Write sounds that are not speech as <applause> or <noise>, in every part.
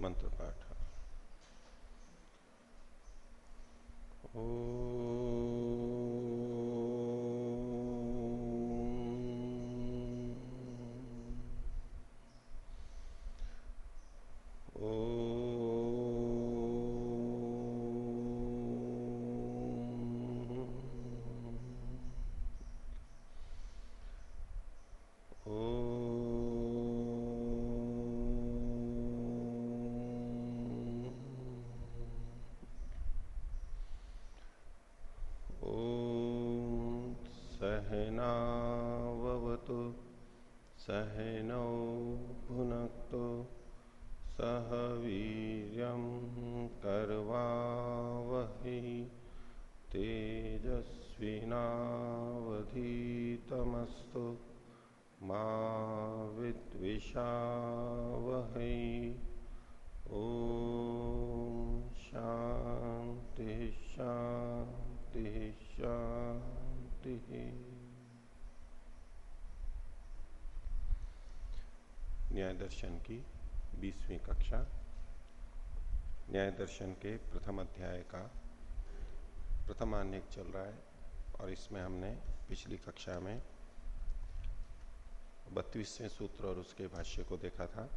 मंत्र पाठ ओ दर्शन की बीसवीं कक्षा, न्याय दर्शन के प्रथम अध्याय का प्रथम आन्य चल रहा है और इसमें हमने पिछली कक्षा में बत्तीसवें सूत्र और उसके भाष्य को देखा था।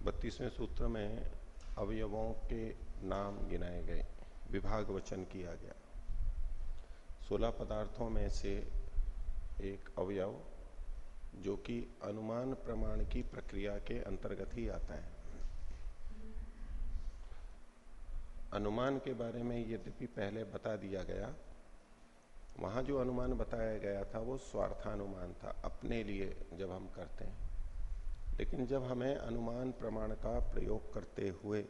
बत्तीसवें सूत्र में अवयवों के नाम गिनाए गए, विभाग वचन किया गया। सोलह पदार्थों में से एक अवयव जो कि अनुमान प्रमाण की प्रक्रिया के अंतर्गत ही आता है। अनुमान के बारे में यद्यपि पहले बता दिया गया, वहाँ जो अनुमान बताया गया था वो स्वार्थानुमान था, अपने लिए जब हम करते हैं। लेकिन जब हमें अनुमान प्रमाण का प्रयोग करते हुए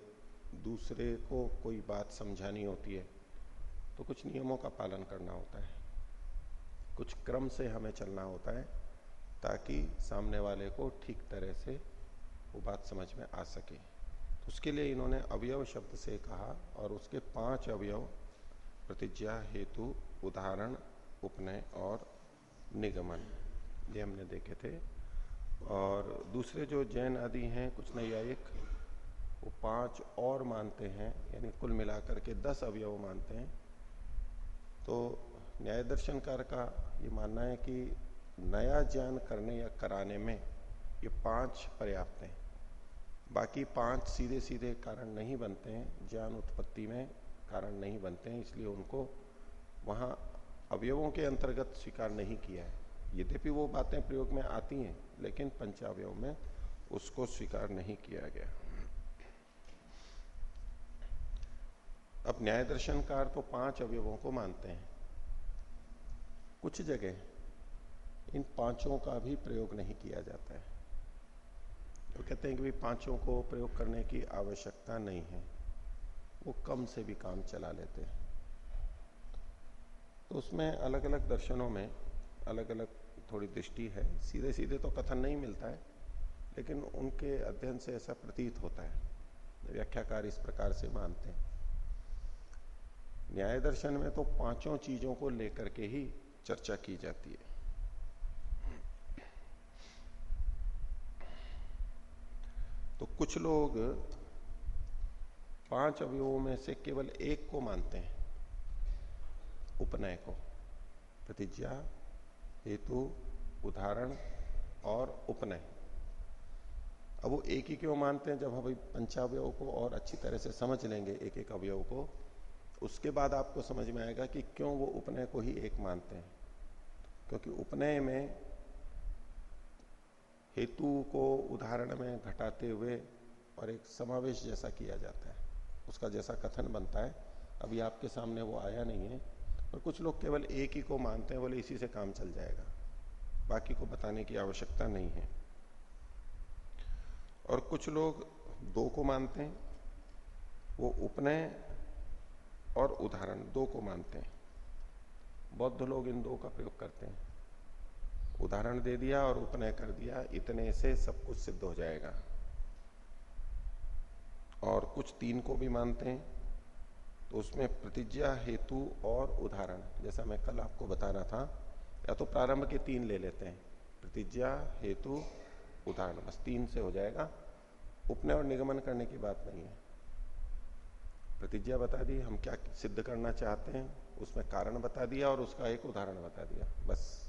दूसरे को कोई बात समझानी होती है तो कुछ नियमों का पालन करना होता है। कुछ क्रम से हमें चलना होता है। ताकि सामने वाले को ठीक तरह से वो बात समझ में आ सके। तो उसके लिए इन्होंने अवयव शब्द से कहा और उसके पाँच अवयव प्रतिज्ञा, हेतु, उदाहरण, उपनय और निगमन, ये हमने देखे थे। और दूसरे जो जैन आदि हैं, कुछ नैयायिक वो पाँच और मानते हैं, यानी कुल मिलाकर के दस अवयव मानते हैं। तो न्याय दर्शनकार का ये मानना है कि नया ज्ञान करने या कराने में ये पाँच पर्याप्त हैं। बाकी पाँच सीधे सीधे कारण नहीं बनते हैं, ज्ञान उत्पत्ति में कारण नहीं बनते हैं, इसलिए उनको वहाँ अवयवों के अंतर्गत स्वीकार नहीं किया है। यद्यपि वो बातें प्रयोग में आती हैं, लेकिन पंचावयव में उसको स्वीकार नहीं किया गया। अब न्याय दर्शनकार तो पाँच अवयवों को मानते हैं। कुछ जगह इन पाँचों का भी प्रयोग नहीं किया जाता है। तो कहते हैं कि भाई पाँचों को प्रयोग करने की आवश्यकता नहीं है। वो कम से भी काम चला लेते हैं। तो उसमें अलग अलग दर्शनों में अलग अलग थोड़ी दृष्टि है। सीधे सीधे तो कथन नहीं मिलता है, लेकिन उनके अध्ययन से ऐसा प्रतीत होता है। व्याख्याकार इस प्रकार से मानते हैं। न्याय दर्शन में तो पाँचों चीज़ों को लेकर के ही चर्चा की जाती है। तो कुछ लोग पाँच अवयवों में से केवल एक को मानते हैं। उपनय को। प्रतिज्ञा, हेतु, उदाहरण और उपनय। अब वो एक ही क्यों मानते हैं? जब हम पंचावय को और अच्छी तरह से समझ लेंगे एक एक अवयव को, उसके बाद आपको समझ में आएगा कि क्यों वो उपनय को ही एक मानते हैं। क्योंकि उपनय में हेतु को उदाहरण में घटाते हुए और एक समावेश जैसा किया जाता है। उसका जैसा कथन बनता है। अभी आपके सामने वो आया नहीं है और कुछ लोग केवल एक ही को मानते हैं, बोले इसी से काम चल जाएगा। बाकी को बताने की आवश्यकता नहीं है। और कुछ लोग दो को मानते हैं, वो उपनय और उदाहरण दो को मानते हैं। बौद्ध लोग इन दो का प्रयोग करते हैं। उदाहरण दे दिया और उपनय कर दिया, इतने से सब कुछ सिद्ध हो जाएगा। और कुछ तीन को भी मानते हैं तो उसमें प्रतिज्ञा, हेतु और उदाहरण। जैसा मैं कल आपको बता रहा था, या तो प्रारंभ के तीन ले लेते हैं, प्रतिज्ञा, हेतु, उदाहरण। बस तीन से हो जाएगा। उपनय और निगमन करने की बात नहीं है। प्रतिज्ञा बता दी, हम क्या सिद्ध करना चाहते हैं, उसमें कारण बता दिया और उसका एक उदाहरण बता दिया, बस।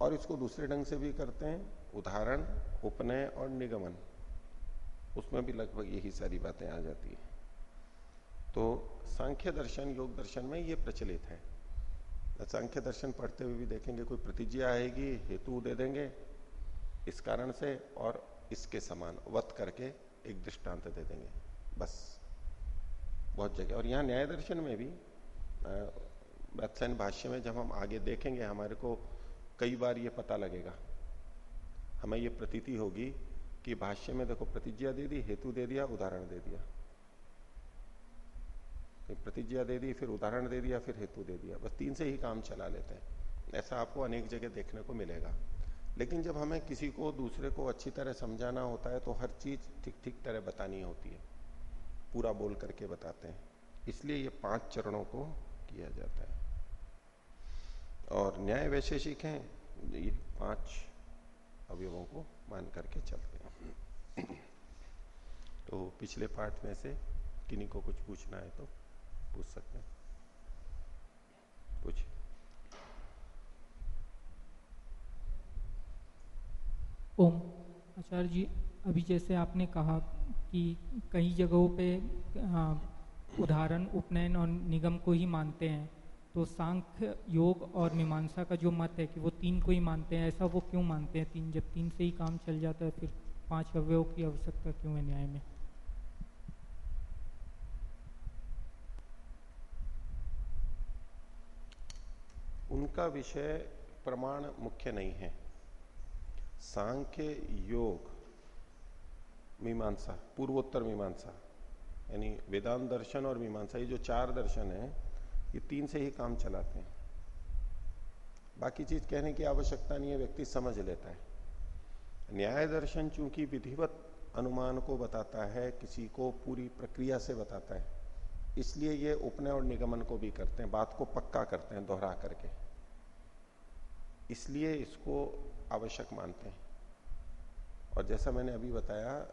और इसको दूसरे ढंग से भी करते हैं, उदाहरण, उपनय और निगमन। उसमें भी लगभग यही सारी बातें आ जाती है। तो सांख्य दर्शन, योग दर्शन में ये प्रचलित है। सांख्य दर्शन पढ़ते हुए भी देखेंगे, कोई प्रतिज्ञा आएगी, हेतु दे देंगे, इस कारण से और इसके समान वत करके एक दृष्टांत दे देंगे। बस, बहुत जगह। और यहाँ न्याय दर्शन में भी भाष्य में जब हम आगे देखेंगे, हमारे को कई बार ये पता लगेगा। हमें ये प्रतीति होगी कि भाष्य में देखो, प्रतिज्ञा दे दी, हेतु दे दिया, उदाहरण दे दिया। प्रतिज्ञा दे दी, फिर उदाहरण दे दिया, फिर हेतु दे दिया। बस तीन से ही काम चला लेते हैं। ऐसा आपको अनेक जगह देखने को मिलेगा। लेकिन जब हमें किसी को, दूसरे को अच्छी तरह समझाना होता है तो हर चीज़ ठीक ठीक तरह बतानी होती है। पूरा बोल करके बताते हैं। इसलिए ये पाँच चरणों को किया जाता है। और न्याय वैशेषिक हैं। ये पाँच अवयवों को मान करके चलते हैं। तो पिछले पाठ में से किन्हीं को कुछ पूछना है तो पूछ सकते हैं। पूछ ओम। आचार्य जी, अभी जैसे आपने कहा कि कई जगहों पे उदाहरण, उपनयन और निगम को ही मानते हैं। तो सांख्य, योग और मीमांसा का जो मत है कि वो तीन को ही मानते हैं, ऐसा वो क्यों मानते हैं? तीन, जब तीन से ही काम चल जाता है, फिर पाँच अवयव की आवश्यकता क्यों है न्याय में? उनका विषय प्रमाण मुख्य नहीं है। सांख्य, योग, मीमांसा, पूर्वोत्तर मीमांसा, यानी वेदांत दर्शन और मीमांसा, ये जो चार दर्शन है ये तीन से ही काम चलाते हैं। बाकी चीज़ कहने की आवश्यकता नहीं है, व्यक्ति समझ लेता है। न्याय दर्शन चूँकि विधिवत अनुमान को बताता है, किसी को पूरी प्रक्रिया से बताता है, इसलिए ये उपनय और निगमन को भी करते हैं, बात को पक्का करते हैं, दोहरा करके। इसलिए इसको आवश्यक मानते हैं। और जैसा मैंने अभी बताया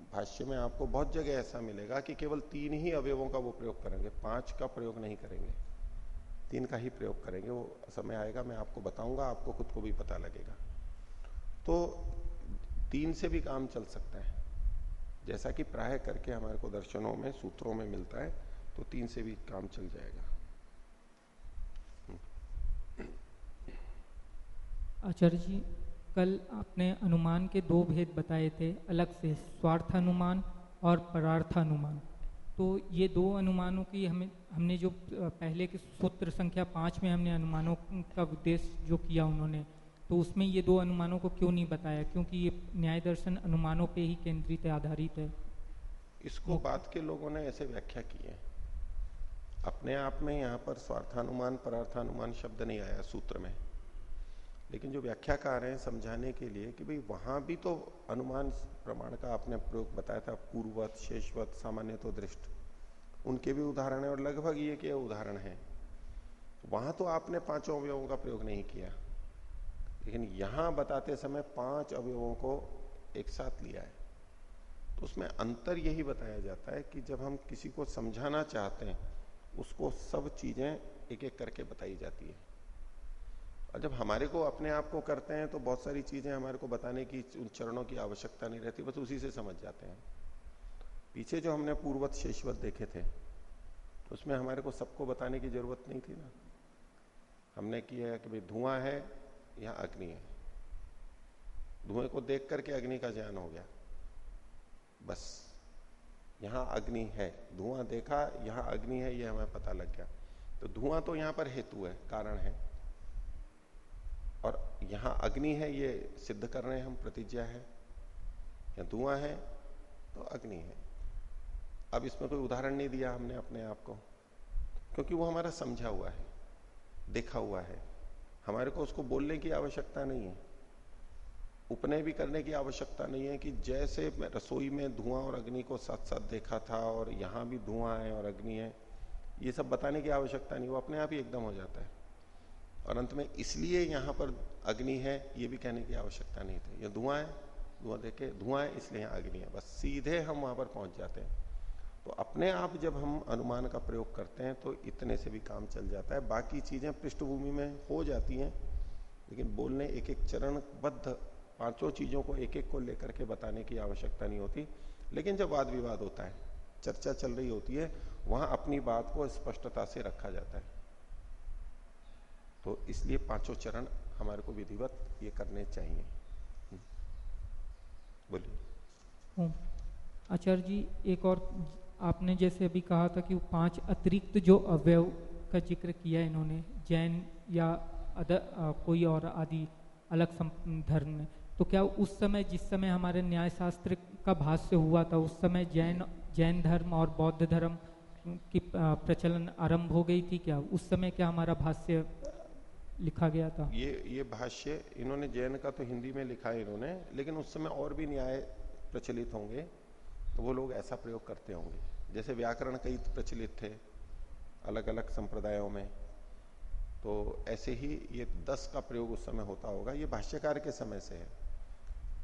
भाष्य में आपको बहुत जगह ऐसा मिलेगा कि केवल तीन ही अवयवों का वो प्रयोग करेंगे, पाँच का प्रयोग नहीं करेंगे। तीन का ही प्रयोग करेंगे, वो समय आएगा, मैं आपको बताऊँगा, आपको खुद को भी पता लगेगा। तो तीन से भी काम चल सकता है। जैसा कि प्राय करके हमारे को दर्शनों में, सूत्रों में मिलता है तो तीन से भी काम चल जाएगा। आचार्य जी कल आपने अनुमान के दो भेद बताए थे अलग से स्वार्थ अनुमान और परार्थ अनुमान तो ये दो अनुमानों की हमें हमने जो पहले के सूत्र संख्या पाँच में हमने अनुमानों का उद्देश्य जो किया उन्होंने तो उसमें ये दो अनुमानों को क्यों नहीं बताया? क्योंकि ये न्याय दर्शन अनुमानों पे ही केंद्रित आधारित है। इसको बात के लोगों ने ऐसे व्याख्या की है। अपने आप में यहाँ पर स्वार्थानुमान परार्थानुमान शब्द नहीं आया सूत्र में। लेकिन जो व्याख्याकार हैं समझाने के लिए कि भाई वहाँ भी तो अनुमान प्रमाण का आपने प्रयोग बताया था पूर्वत शेषवत सामान्य तो दृष्ट। उनके भी उदाहरण है और लगभग ये के उदाहरण है। वहाँ तो आपने पाँचों अवयवों का प्रयोग नहीं किया। लेकिन यहाँ बताते समय पाँच अवयवों को एक साथ लिया है। तो उसमें अंतर यही बताया जाता है कि जब हम किसी को समझाना चाहते हैं, उसको सब चीज़ें एक एक करके बताई जाती है। और जब हमारे को अपने आप को करते हैं तो बहुत सारी चीज़ें हमारे को बताने की, उन चरणों की आवश्यकता नहीं रहती, बस उसी से समझ जाते हैं। पीछे जो हमने पूर्वत शेषवत देखे थे उसमें हमारे को सबको बताने की ज़रूरत नहीं थी ना। हमने किया है कि भाई धुआँ है, या अग्नि है। धुएँ को देख करके अग्नि का ज्ञान हो गया। बस, यहाँ अग्नि है। धुआँ देखा, यहाँ अग्नि है यह हमें पता लग गया। तो धुआँ तो यहाँ पर हेतु है, कारण है। और यहाँ अग्नि है, ये सिद्ध कर रहे हैं हम प्रतिज्ञा है। या धुआँ है तो अग्नि है। अब इसमें कोई उदाहरण नहीं दिया हमने अपने आप को, क्योंकि वो हमारा समझा हुआ है, देखा हुआ है। हमारे को उसको बोलने की आवश्यकता नहीं है, उपनय भी करने की आवश्यकता नहीं है कि जैसे मैं रसोई में धुआँ और अग्नि को साथ साथ देखा था और यहाँ भी धुआँ है और अग्नि है, ये सब बताने की आवश्यकता नहीं, वो अपने आप ही एकदम हो जाता है। और अंत में इसलिए यहाँ पर अग्नि है, ये भी कहने की आवश्यकता नहीं थी। ये धुआँ है, धुआँ देखे, धुआँ है, इसलिए आगे नहीं है। बस सीधे हम वहाँ पर पहुँच जाते हैं। तो अपने आप जब हम अनुमान का प्रयोग करते हैं तो इतने से भी काम चल जाता है। बाकी चीज़ें पृष्ठभूमि में हो जाती हैं, लेकिन बोलने एक एक चरणबद्ध पाँचों चीज़ों को एक एक को लेकर के बताने की आवश्यकता नहीं होती। लेकिन जब वाद विवाद होता है, चर्चा चल रही होती है, वहाँ अपनी बात को स्पष्टता से रखा जाता है। तो इसलिए पाँचों चरण हमारे को विधिवत ये करने चाहिए। हम्म। बोलिए। आचार्य जी, एक और आपने जैसे अभी कहा था कि वो पाँच अतिरिक्त जो अवयव का ज़िक्र किया इन्होंने, जैन या अदर कोई और आदि अलग धर्म ने तो क्या उस समय, जिस समय हमारे न्याय शास्त्र का भाष्य हुआ था, उस समय जैन जैन धर्म और बौद्ध धर्म की प्रचलन आरंभ हो गई थी क्या? उस समय क्या हमारा भाष्य लिखा गया था। ये ये भाष्य इन्होंने जैन का तो हिंदी में लिखा है इन्होंने, लेकिन उस समय और भी न्याय प्रचलित होंगे तो वो लोग ऐसा प्रयोग करते होंगे। जैसे व्याकरण कई प्रचलित थे अलग अलग संप्रदायों में तो ऐसे ही ये दस का प्रयोग उस समय होता होगा। ये भाष्यकार के समय से है।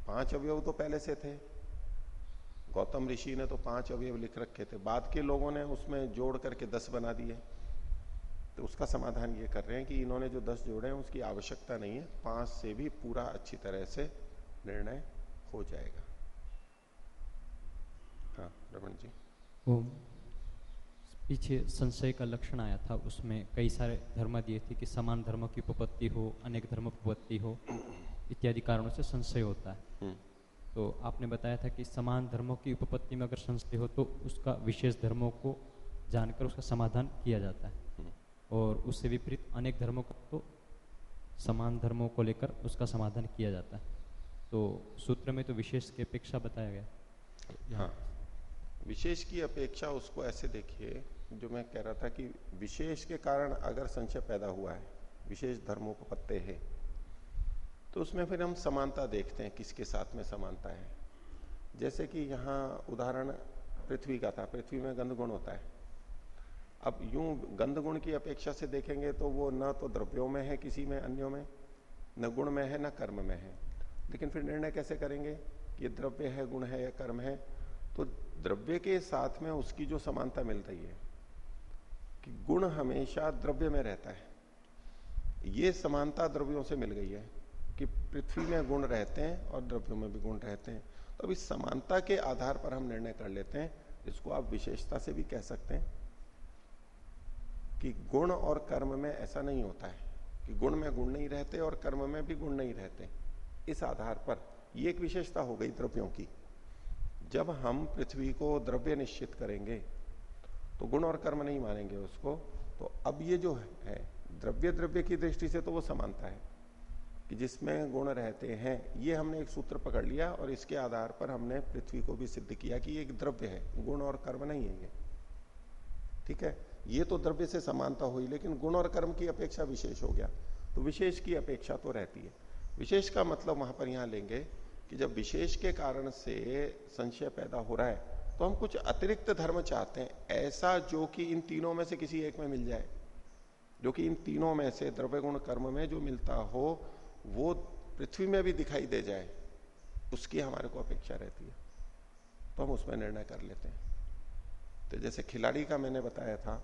पाँच अवयव तो पहले से थे। गौतम ऋषि ने तो पाँच अवयव लिख रखे थे। बाद के लोगों ने उसमें जोड़ करके दस बना दिए। तो उसका समाधान ये कर रहे हैं कि इन्होंने जो दस जोड़े हैं उसकी आवश्यकता नहीं है पाँच से भी पूरा अच्छी तरह से निर्णय हो जाएगा हाँ रमन जी वो पीछे संशय का लक्षण आया था उसमें कई सारे धर्म दिए थे कि समान धर्म की उपपत्ति हो अनेक धर्म उपपत्ति हो इत्यादि कारणों से संशय होता है हम्म। तो आपने बताया था कि समान धर्मों की उपपत्ति में अगर संशय हो तो उसका विशेष धर्मों को जानकर उसका समाधान किया जाता है। और उससे विपरीत अनेक धर्मों को तो समान धर्मों को लेकर उसका समाधान किया जाता है। तो सूत्र में तो विशेष की अपेक्षा बताया गया। हाँ विशेष की अपेक्षा उसको ऐसे देखिए, जो मैं कह रहा था कि विशेष के कारण अगर संशय पैदा हुआ है, विशेष धर्मों को पत्ते है तो उसमें फिर हम समानता देखते हैं, किसके साथ में समानता है। जैसे कि यहाँ उदाहरण पृथ्वी का था, पृथ्वी में गंध गुण होता है। अब यूँ गंध गुण की अपेक्षा से देखेंगे तो वो न तो द्रव्यों में है, किसी में, अन्यों में, न गुण में है, न कर्म में है। लेकिन फिर निर्णय कैसे करेंगे ये द्रव्य है, गुण है या कर्म है? तो द्रव्य के साथ में उसकी जो समानता मिल रही है कि गुण हमेशा द्रव्य में रहता है। ये समानता द्रव्यों से मिल गई है कि पृथ्वी में गुण रहते हैं और द्रव्यों में भी गुण रहते हैं। तो अब इस समानता के आधार पर हम निर्णय कर लेते हैं, इसको आप विशेषता से भी कह सकते हैं। कि गुण और कर्म में ऐसा नहीं होता है कि गुण में गुण नहीं रहते और कर्म में भी गुण नहीं रहते। इस आधार पर ये एक विशेषता हो गई द्रव्यों की। जब हम पृथ्वी को द्रव्य निश्चित करेंगे तो गुण और कर्म नहीं मानेंगे उसको तो अब ये जो है, द्रव्य द्रव्य की दृष्टि से तो वो समानता है कि जिसमें गुण रहते हैं, ये हमने एक सूत्र पकड़ लिया और इसके आधार पर हमने पृथ्वी को भी सिद्ध किया कि एक द्रव्य है। गुण और कर्म नहीं है ये। ठीक है? ये तो द्रव्य से समानता हुई, लेकिन गुण और कर्म की अपेक्षा विशेष हो गया। तो विशेष की अपेक्षा तो रहती है। विशेष का मतलब वहाँ पर यहाँ लेंगे कि जब विशेष के कारण से संशय पैदा हो रहा है तो हम कुछ अतिरिक्त धर्म चाहते हैं। ऐसा जो कि इन तीनों में से किसी एक में मिल जाए, जो कि इन तीनों में से द्रव्य गुण कर्म में जो मिलता हो, वो पृथ्वी में भी दिखाई दे जाए, उसकी हमारे को अपेक्षा रहती है। तो हम उसमें निर्णय कर लेते हैं। तो जैसे खिलाड़ी का मैंने बताया था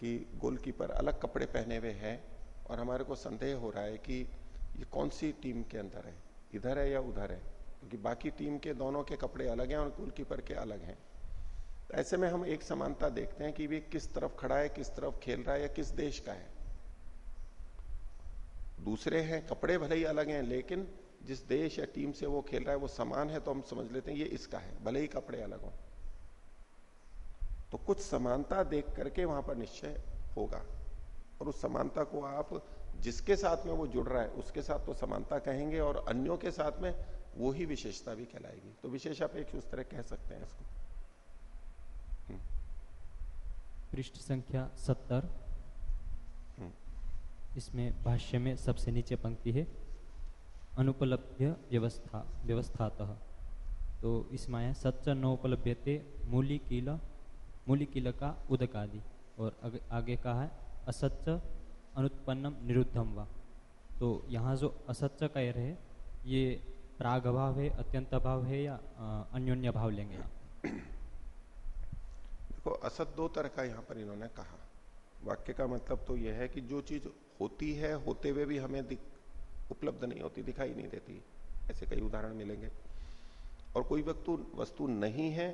कि गोलकीपर अलग कपड़े पहने हुए हैं और हमारे को संदेह हो रहा है कि ये कौन सी टीम के अंदर है? इधर है या उधर है? क्योंकि बाकी टीम के दोनों के कपड़े अलग हैं और गोलकीपर के अलग हैं। तो ऐसे में हम एक समानता देखते हैं कि वे किस तरफ़ खड़ा है, किस तरफ़ खेल रहा है या किस देश का है। दूसरे हैं, कपड़े भले ही अलग हैं, लेकिन जिस देश या टीम से वो खेल रहा है, वो समान है तो हम समझ लेते हैं ये इसका है, भले ही कपड़े अलग हो। तो कुछ समानता देख करके वहाँ पर निश्चय होगा। और उस समानता को आप जिसके साथ में वो जुड़ रहा है उसके साथ तो समानता कहेंगे और अन्यों के साथ में वो ही विशेषता भी कहलाएगी। तो विशेषापेक्ष उस तरह कह सकते हैं इसको। हम्म। पृष्ठ संख्या सत्तर। हम्म। इसमें भाष्य में सबसे नीचे पंक्ति है अनुपलब्ध व्यवस्था व्यवस्थात। तो इसमें है सच्च नोपलभ्यते मूली कील मूली कील का उदक आदि और आगे कहा है असच्च अनुत्पन्नम निरुद्धम व। तो यहाँ जो असत्य कह रहे ये प्राग अभाव है अत्यंत अभाव है या अन्योन्य भाव लेंगे देखो, असत दो तरह का यहाँ पर इन्होंने कहा। वाक्य का मतलब तो यह है कि जो चीज़ होती है, होते हुए भी हमें उपलब्ध नहीं होती, दिखाई नहीं देती। ऐसे कई उदाहरण मिलेंगे। और कोई वस्तु वस्तु नहीं है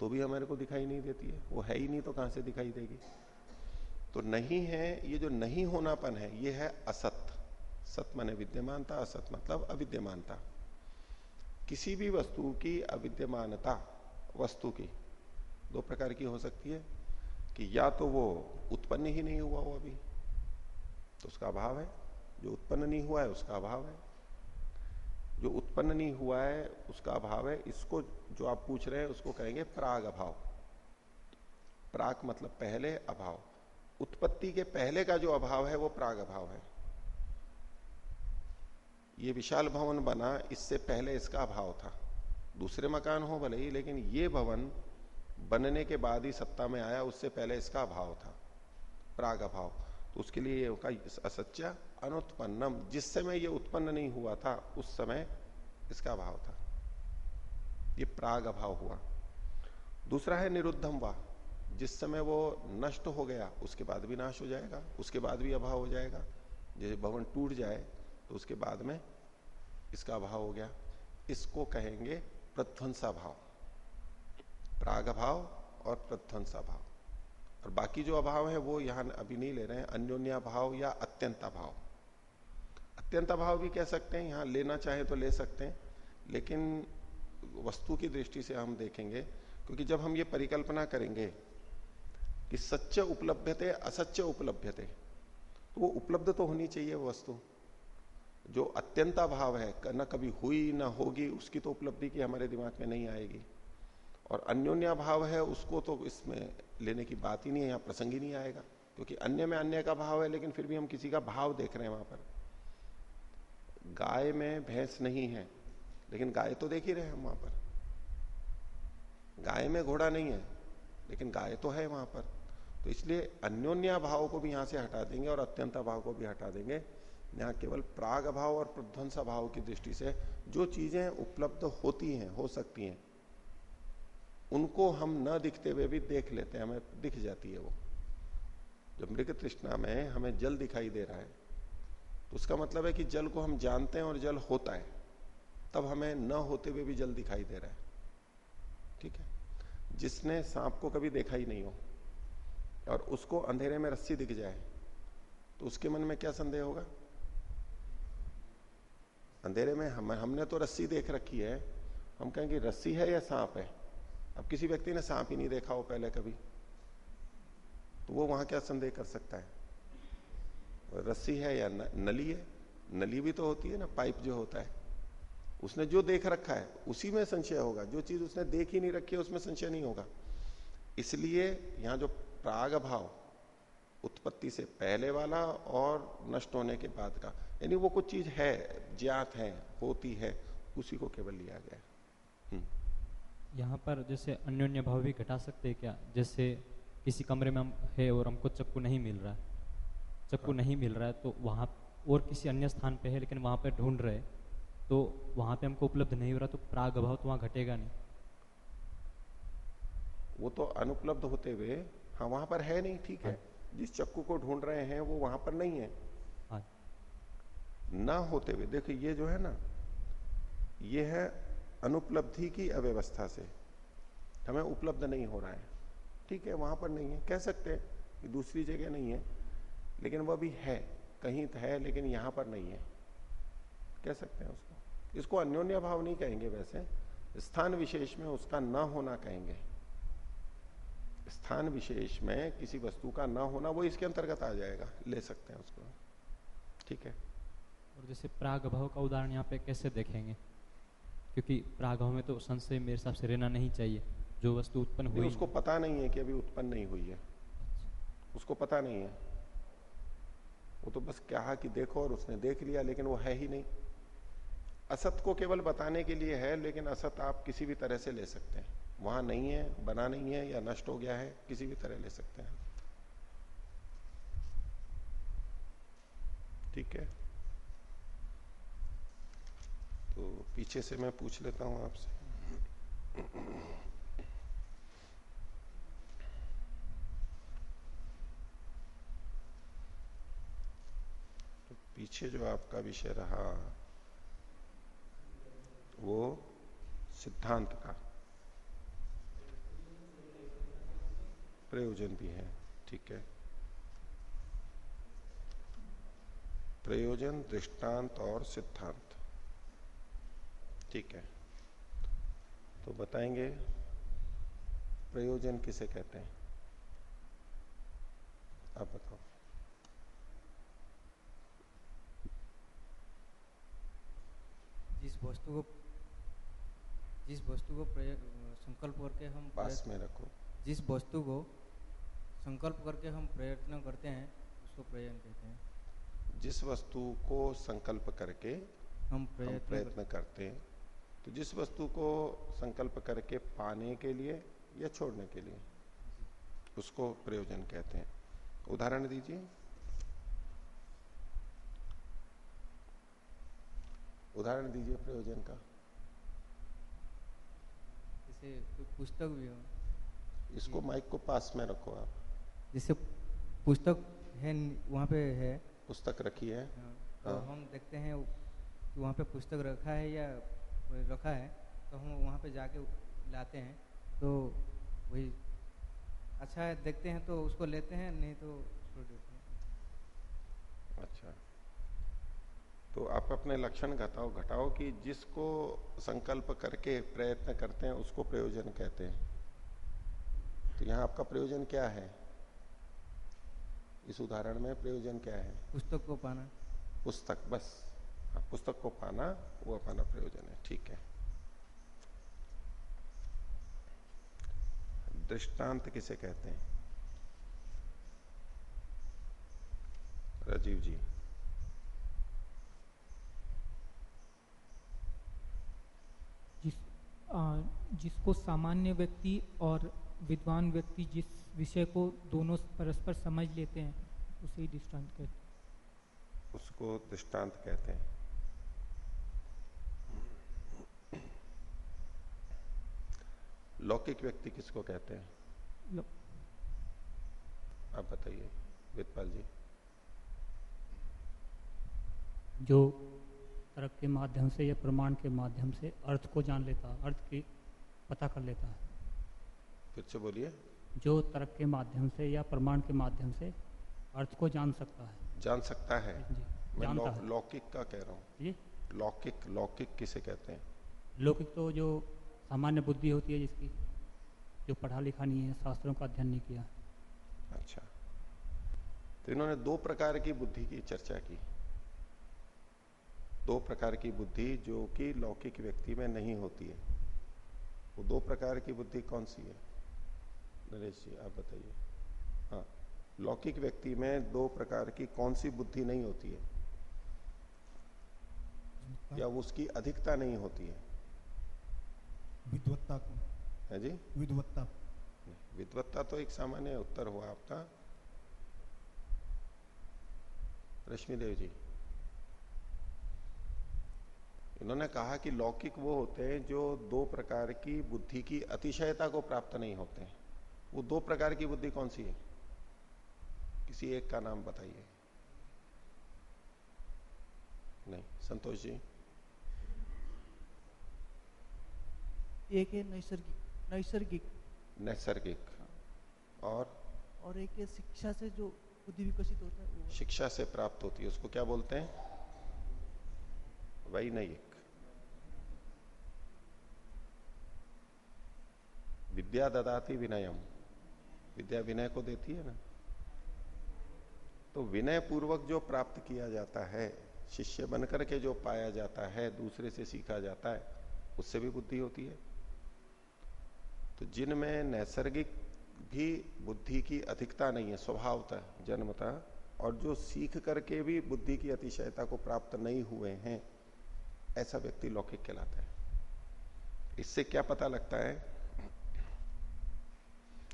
तो भी हमारे को दिखाई नहीं देती है। वो है ही नहीं तो कहाँ से दिखाई देगी? तो नहीं है, ये जो नहीं होनापन है, ये है असत। सत माने विद्यमानता, असत मतलब अविद्यमानता। किसी भी वस्तु की अविद्यमानता, वस्तु की, दो प्रकार की हो सकती है कि या तो वो उत्पन्न ही नहीं हुआ वो अभी तो उसका अभाव है। जो उत्पन्न नहीं हुआ है, उसका अभाव है। जो उत्पन्न नहीं हुआ है, उसका अभाव है। इसको जो आप पूछ रहे हैं, उसको कहेंगे प्राग अभाव। प्राग मतलब पहले अभाव। उत्पत्ति के पहले का जो अभाव है, वो प्राग अभाव है। ये विशाल भवन बना, इससे पहले इसका अभाव था। दूसरे मकान हो भले ही, लेकिन ये भवन बनने के बाद ही सत्ता में आया, उससे पहले इसका अभाव था। प्राग अभाव। तो उसके लिए होगा असत्या अनुत्पन्नम, जिस समय ये उत्पन्न नहीं हुआ था, उस समय इसका अभाव था। ये प्राग अभाव हुआ। दूसरा है निरुद्धम वाह जिस समय वो नष्ट हो गया, उसके बाद भी नाश हो जाएगा, उसके बाद भी अभाव हो जाएगा। जैसे भवन टूट जाए तो उसके बाद में इसका अभाव हो गया। इसको कहेंगे प्रध्वंसा भाव प्राग भाव और प्रध्वंसा भाव और बाकी जो अभाव है, वो यहाँ अभी नहीं ले रहे हैं। अन्योन्या भाव या अत्यंत भाव अत्यंत भाव भी कह सकते हैं, यहाँ लेना चाहे तो ले सकते हैं, लेकिन वस्तु की दृष्टि से हम देखेंगे, क्योंकि जब हम ये परिकल्पना करेंगे कि सच्च उपलब्धते असच्य उपलब्धते तो वो उपलब्ध तो होनी चाहिए वस्तु। जो अत्यंता भाव है न कभी हुई, न होगी, उसकी तो उपलब्धि की हमारे दिमाग में नहीं आएगी। और अन्योन्या भाव है, उसको तो इसमें लेने की बात ही नहीं है, यहाँ प्रसंग ही नहीं आएगा, क्योंकि अन्य में अन्य का भाव है, लेकिन फिर भी हम किसी का भाव देख रहे हैं वहाँ पर। गाय में भैंस नहीं है, लेकिन गाय तो देख ही रहे हम वहाँ पर। गाय में घोड़ा नहीं है, लेकिन गाय तो है वहाँ पर। तो इसलिए अन्योन्या भाव को भी यहाँ से हटा देंगे और अत्यंत भाव को भी हटा देंगे। यहाँ केवल प्राग भाव और प्रध्वंस भाव की दृष्टि से जो चीज़ें उपलब्ध होती हैं, हो सकती हैं, उनको हम न दिखते हुए भी देख लेते हैं, हमें दिख जाती है वो। जब मृग तृष्णा में हमें जल दिखाई दे रहा है तो उसका मतलब है कि जल को हम जानते हैं और जल होता है। तब हमें न होते हुए भी जल दिखाई दे रहा है। ठीक है? जिसने सांप को कभी देखा ही नहीं हो और उसको अंधेरे में रस्सी दिख जाए तो उसके मन में क्या संदेह होगा? अंधेरे में हम, हमने तो रस्सी देख रखी है। हम कहेंगे रस्सी है या सांप है? अब किसी व्यक्ति ने सांप ही नहीं देखा हो पहले कभी तो वो वहाँ क्या संदेह कर सकता है? रस्सी है या नली है? नली भी तो होती है ना, पाइप जो होता है। उसने जो देख रखा है, उसी में संशय होगा। जो चीज़ उसने देख ही नहीं रखी है, उसमें संशय नहीं होगा। इसलिए यहाँ जो प्राग भाव उत्पत्ति से पहले वाला और नष्ट होने के बाद का, यानी वो कुछ चीज़ है, ज्ञात है, होती है, उसी को केवल लिया गया हम्म। यहाँ पर जैसे अन्योन्य भाव भी घटा सकते हैं क्या? जैसे किसी कमरे में हम है और हमको चक्कू नहीं मिल रहा चक्कू हाँ। नहीं मिल रहा है तो वहाँ और किसी अन्य स्थान पे है लेकिन वहाँ पे ढूंढ रहे तो वहाँ पे हमको उपलब्ध नहीं हो रहा तो प्राग अभाव तो वहाँ घटेगा नहीं वो तो अनुपलब्ध होते हुए हाँ वहाँ पर है नहीं ठीक है हाँ। जिस चक्कू को ढूंढ रहे हैं वो वहाँ पर नहीं है हाँ। ना होते हुए देखो ये जो है ना ये है अनुपलब्धि की अव्यवस्था से हमें उपलब्ध नहीं हो रहा है ठीक है वहाँ पर नहीं है कह सकते हैं कि दूसरी जगह नहीं है लेकिन वह भी है कहीं तो है लेकिन यहाँ पर नहीं है। कह सकते हैं उसको। इसको अन्योन्य भाव नहीं कहेंगे वैसे। स्थान विशेष में उसका न होना कहेंगे। स्थान विशेष में किसी वस्तु का न होना वो इसके अंतर्गत आ जाएगा। ले सकते हैं उसको। ठीक है? और जैसे प्राग भाव का उदाहरण यहाँ पे कैसे देखेंगे? क्योंकि प्राग भाव में तो संशय मेरे हिसाब से रहना नहीं चाहिए। जो वस्तु उत्पन्न हुई। उसको पता नहीं है कि अभी उत्पन्न नहीं हुई है। उसको पता नहीं है। वो तो बस क्या कि देखो और उसने देख लिया, लेकिन वो है ही नहीं। असत को केवल बताने के लिए है, लेकिन असत आप किसी भी तरह से ले सकते हैं। वहाँ नहीं है, बना नहीं है, या नष्ट हो गया है, किसी भी तरह ले सकते हैं। ठीक है? तो पीछे से मैं पूछ लेता हूँ आपसे। पीछे जो आपका विषय रहा, वो सिद्धांत का प्रयोजन भी है, ठीक है? प्रयोजन, दृष्टांत और सिद्धांत, ठीक है? तो बताएँगे, प्रयोजन किसे कहते हैं? आप बताओ। जिस वस्तु को जिस वस्तु को संकल्प करके हम पास में रखो। जिस वस्तु को संकल्प करके हम प्रयत्न करते हैं उसको प्रयोजन कहते हैं। जिस वस्तु को संकल्प करके हम प्रयत्न, प्रयत्न करते हैं तो जिस वस्तु को संकल्प करके पाने के लिए या छोड़ने के लिए उसको प्रयोजन कहते हैं। उदाहरण दीजिए। उदाहरण दीजिए प्रयोजन का। जैसे पुस्तक भी हो। इसको माइक को पास में रखो आप। जैसे पुस्तक है वहाँ पे है। पुस्तक रखी है। हाँ, तो हाँ। हम देखते हैं कि वहाँ पे पुस्तक रखा है या रखा है तो हम वहाँ पे जाके लाते हैं। तो वही अच्छा है देखते हैं तो उसको लेते हैं नहीं तो छोड़ देते हैं। अच्छा। तो आप अपने लक्षण घटाओ घटाओ कि जिसको संकल्प करके प्रयत्न करते हैं उसको प्रयोजन कहते हैं। तो यहाँ आपका प्रयोजन क्या है? इस उदाहरण में प्रयोजन क्या है? पुस्तक को पाना। पुस्तक बस। हाँ, पुस्तक को पाना वो अपना प्रयोजन है ठीक है। दृष्टांत किसे कहते हैं? राजीव जी जिस आ, जिसको सामान्य व्यक्ति और विद्वान व्यक्ति जिस विषय को दोनों परस्पर समझ लेते हैं उसे ही दृष्टांत कहते हैं। उसको दृष्टांत कहते हैं। लौकिक व्यक्ति किसको कहते हैं? आप बताइए वेदपाल जी। जो तर्क के माध्यम से या प्रमाण के माध्यम से अर्थ को जान लेता है अर्थ की पता कर लेता है। फिर से बोलिए। जो तर्क के माध्यम से या प्रमाण के माध्यम से अर्थ को जान सकता है। जान सकता है। मैं लौ, है। लौकिक का कह रहा हूँ। लौकिक लौकिक किसे कहते हैं? लौकिक तो जो सामान्य बुद्धि होती है जिसकी जो पढ़ा लिखा नहीं है शास्त्रों का अध्ययन नहीं किया। अच्छा। तो इन्होंने दो प्रकार की बुद्धि की चर्चा की। दो प्रकार की बुद्धि जो कि लौकिक व्यक्ति में नहीं होती है। वो दो प्रकार की बुद्धि कौन सी है? नरेश जी आप बताइए। हाँ लौकिक व्यक्ति में दो प्रकार की कौन सी बुद्धि नहीं होती है? या उसकी अधिकता नहीं होती है? विद्वत्ता को। है जी? विद्वत्ता। विद्वत्ता तो एक सामान्य उत्तर हुआ आपका। रश्मि देव जी। इन्होंने कहा कि लौकिक वो होते हैं जो दो प्रकार की बुद्धि की अतिशयता को प्राप्त नहीं होते हैं। वो दो प्रकार की बुद्धि कौन सी है? किसी एक का नाम बताइए। नहीं संतोष जी। एक है नैसर्गिक नैसर्गिक। नैसर्गिक। और? और एक है शिक्षा से जो बुद्धि विकसित होता है शिक्षा से प्राप्त होती है उसको क्या बोलते हैं? वही नहीं एक विद्या ददाती विनयम। विद्या विनय को देती है ना? तो विनय पूर्वक जो प्राप्त किया जाता है, शिष्य बनकर के जो पाया जाता है, दूसरे से सीखा जाता है, उससे भी बुद्धि होती है। तो जिनमें नैसर्गिक भी बुद्धि की अधिकता नहीं है स्वभावतः जन्मतः और जो सीख करके भी बुद्धि की अतिशयता को प्राप्त नहीं हुए हैं, ऐसा व्यक्ति लौकिक कहलाता है। इससे क्या पता लगता है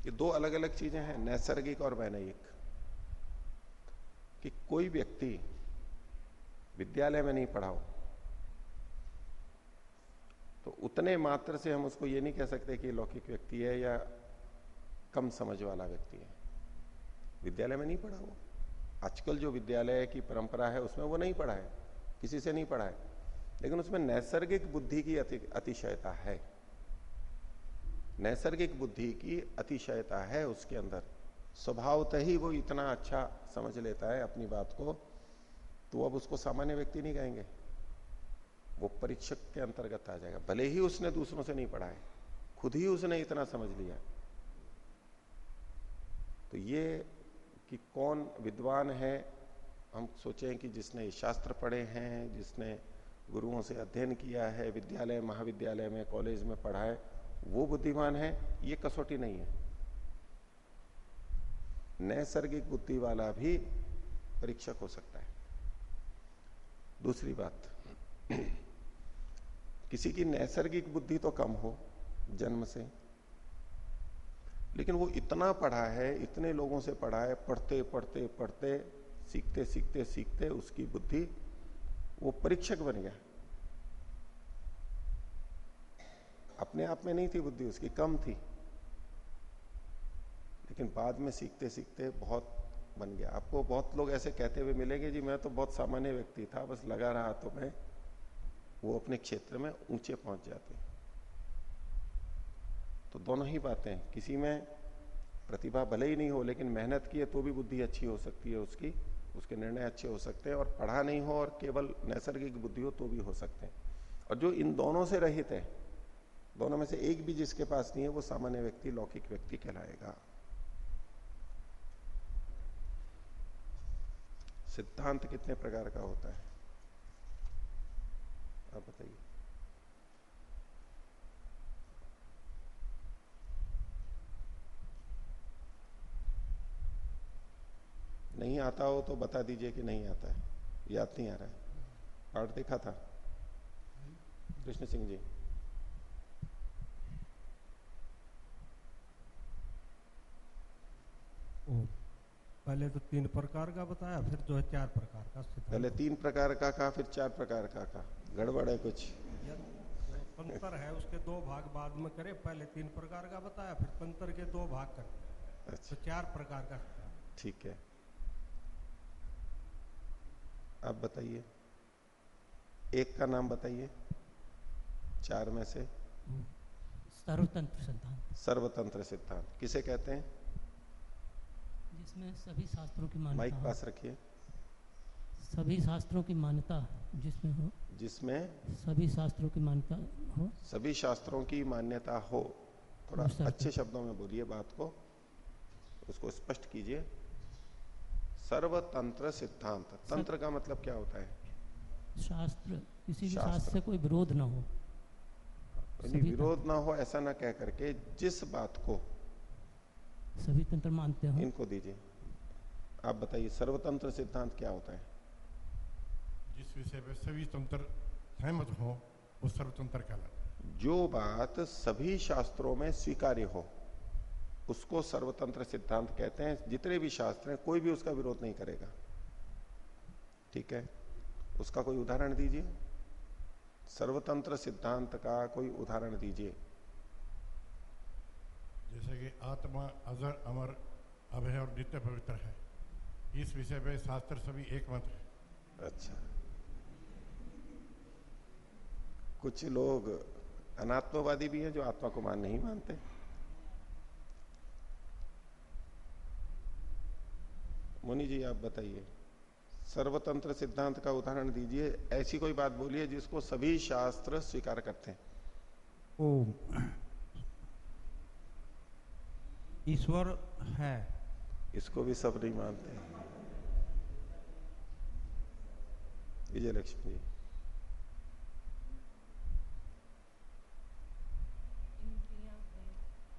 ये दो अलग अलग चीज़ें हैं नैसर्गिक और वैनयिक। कि कोई व्यक्ति विद्यालय में नहीं पढ़ाओ तो उतने मात्र से हम उसको ये नहीं कह सकते कि लौकिक व्यक्ति है या कम समझ वाला व्यक्ति है। विद्यालय में नहीं पढ़ा वो। आजकल जो विद्यालय की परंपरा है उसमें वो नहीं पढ़ा है। किसी से नहीं पढ़ा है। लेकिन उसमें नैसर्गिक बुद्धि की अति, अतिशयता है। नैसर्गिक बुद्धि की अतिशयता है उसके अंदर। स्वभावतः ही वो इतना अच्छा समझ लेता है अपनी बात को तो अब उसको सामान्य व्यक्ति नहीं कहेंगे। वो परीक्षक के अंतर्गत आ जाएगा। भले ही उसने दूसरों से नहीं पढ़ा है, खुद ही उसने इतना समझ लिया। तो ये कि कौन विद्वान है, हम सोचें कि जिसने शास्त्र पढ़े हैं, जिसने गुरुओं से अध्ययन किया है, विद्यालय, महाविद्यालय में, कॉलेज में पढ़ा है वो बुद्धिमान है, ये कसौटी नहीं है। नैसर्गिक बुद्धि वाला भी परीक्षक हो सकता है। दूसरी बात, किसी की नैसर्गिक बुद्धि तो कम हो जन्म से, लेकिन वो इतना पढ़ा है, इतने लोगों से पढ़ा है, पढ़ते पढ़ते पढ़ते, सीखते सीखते सीखते उसकी बुद्धि वो परीक्षक बन गया। अपने आप में नहीं थी बुद्धि, उसकी कम थी। लेकिन बाद में सीखते सीखते बहुत बन गया। आपको बहुत लोग ऐसे कहते हुए मिलेंगे, जी, मैं तो बहुत सामान्य व्यक्ति था, बस लगा रहा तो मैं। वो अपने क्षेत्र में ऊँचे पहुँच जाते तो दोनों ही बातें किसी में प्रतिभा भले ही नहीं हो, लेकिन मेहनत की है तो भी बुद्धि अच्छी हो सकती है उसकी। उसके निर्णय अच्छे हो सकते हैं और पढ़ा नहीं हो और केवल नैसर्गिक बुद्धि हो तो भी हो सकते हैं। और जो इन दोनों से रहित है दोनों में से एक भी जिसके पास नहीं है वो सामान्य व्यक्ति लौकिक व्यक्ति कहलाएगा। सिद्धांत कितने प्रकार का होता है? आप बताइए। नहीं आता हो तो बता दीजिए कि नहीं आता है। याद नहीं आ रहा है। पाठ देखा था? कृष्ण सिंह जी। पहले तो तीन प्रकार का बताया फिर जो है चार प्रकार का पहले तीन प्रकार का कहा फिर चार प्रकार का कहा। गड़बड़ है कुछ। तंत्र है उसके दो भाग बाद में करे। पहले तीन प्रकार का बताया फिर तंत्र के दो भाग कर। अच्छा। तो चार प्रकार का ठीक है। आप बताइए। एक का नाम बताइए। चार में से। सर्वतंत्र सिद्धांत। सर्वतंत्र सिद्धांत। किसे कहते हैं? जिसमें सभी शास्त्रों की मान्यता माइक पास रखिए। सभी शास्त्रों की मान्यता जिसमें हो जिसमें सभी शास्त्रों की मान्यता हो। सभी शास्त्रों की मान्यता हो। थोड़ा अच्छे शब्दों में बोलिए बात को। उसको स्पष्ट कीजिए। सर्वतंत्र सिद्धांत। तंत्र का मतलब क्या होता है? शास्त्र किसी भी शास्त्र। से कोई विरोध ना हो। विरोध ना हो ऐसा ना कह करके जिस बात को सभी तंत्र मानते हो। इनको दीजिए। आप बताइए सर्वतंत्र सिद्धांत क्या होता है? जिस विषय पे सभी तंत्र सहमत हो वो सर्वतंत्र कहलाता जो बात सभी शास्त्रों में स्वीकार्य हो उसको सर्वतंत्र सिद्धांत कहते हैं। जितने भी शास्त्र हैं कोई भी उसका विरोध नहीं करेगा। ठीक है? उसका कोई उदाहरण दीजिए। सर्वतंत्र सिद्धांत का कोई उदाहरण दीजिए। जैसे कि आत्मा अजर अमर अभय और नित्य पवित्र है। इस विषय पे शास्त्र सभी एक मत है। अच्छा। कुछ लोग अनात्मवादी भी हैं जो आत्मा को मान नहीं मानते। मुनि जी आप बताइए। सर्वतंत्र सिद्धांत का उदाहरण दीजिए। ऐसी कोई बात बोलिए जिसको सभी शास्त्र स्वीकार करते हैं। ओ ईश्वर है। इसको भी सब नहीं मानते। विजय लक्ष्मी जी।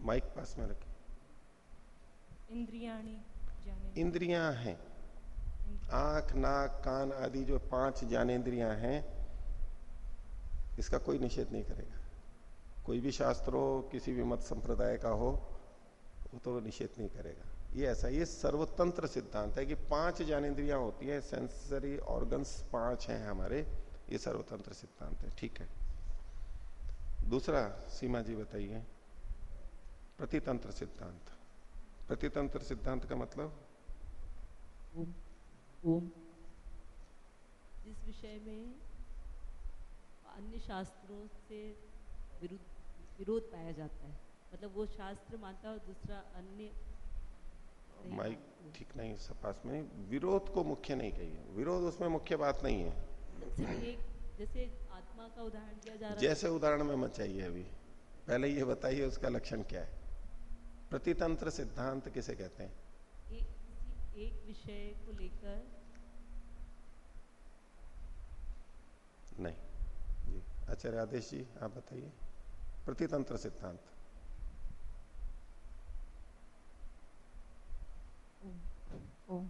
माइक पास में रखें। इंद्रियाँ हैं। आँख नाक कान आदि जो पाँच ज्ञानेन्द्रियाँ हैं इसका कोई निषेध नहीं करेगा। कोई भी शास्त्र हो किसी भी मत संप्रदाय का हो वो तो निषेध नहीं करेगा। ये ऐसा, ये सर्वतंत्र सिद्धांत है कि पाँच ज्ञानेन्द्रियाँ होती है, सेंसरी ऑर्गन्स पाँच हैं हमारे, ये सर्वतंत्र सिद्धांत है, ठीक है। दूसरा, सीमा जी बताइए, प्रतितंत्र सिद्धांत। प्रतितंत्र सिद्धांत का मतलब? ओम जिस विषय में अन्य शास्त्रों से विरोध पाया जाता है। मतलब वो शास्त्र मानता और दूसरा अन्य माइक ठीक नहीं सपास में विरोध को मुख्य नहीं कहिए विरोध उसमें मुख्य बात नहीं है। एक जैसे आत्मा का उदाहरण दिया जा रहा है। जैसे उदाहरण में मत चाहिए अभी। पहले ये बताइए उसका लक्षण क्या है। प्रतितंत्र सिद्धांत किसे कहते हैं? एक एक विषय को लेकर नहीं। जी आचार्य आदेश जी आप बताइए। प्रतितंत्र सिद्धांत ओम ओम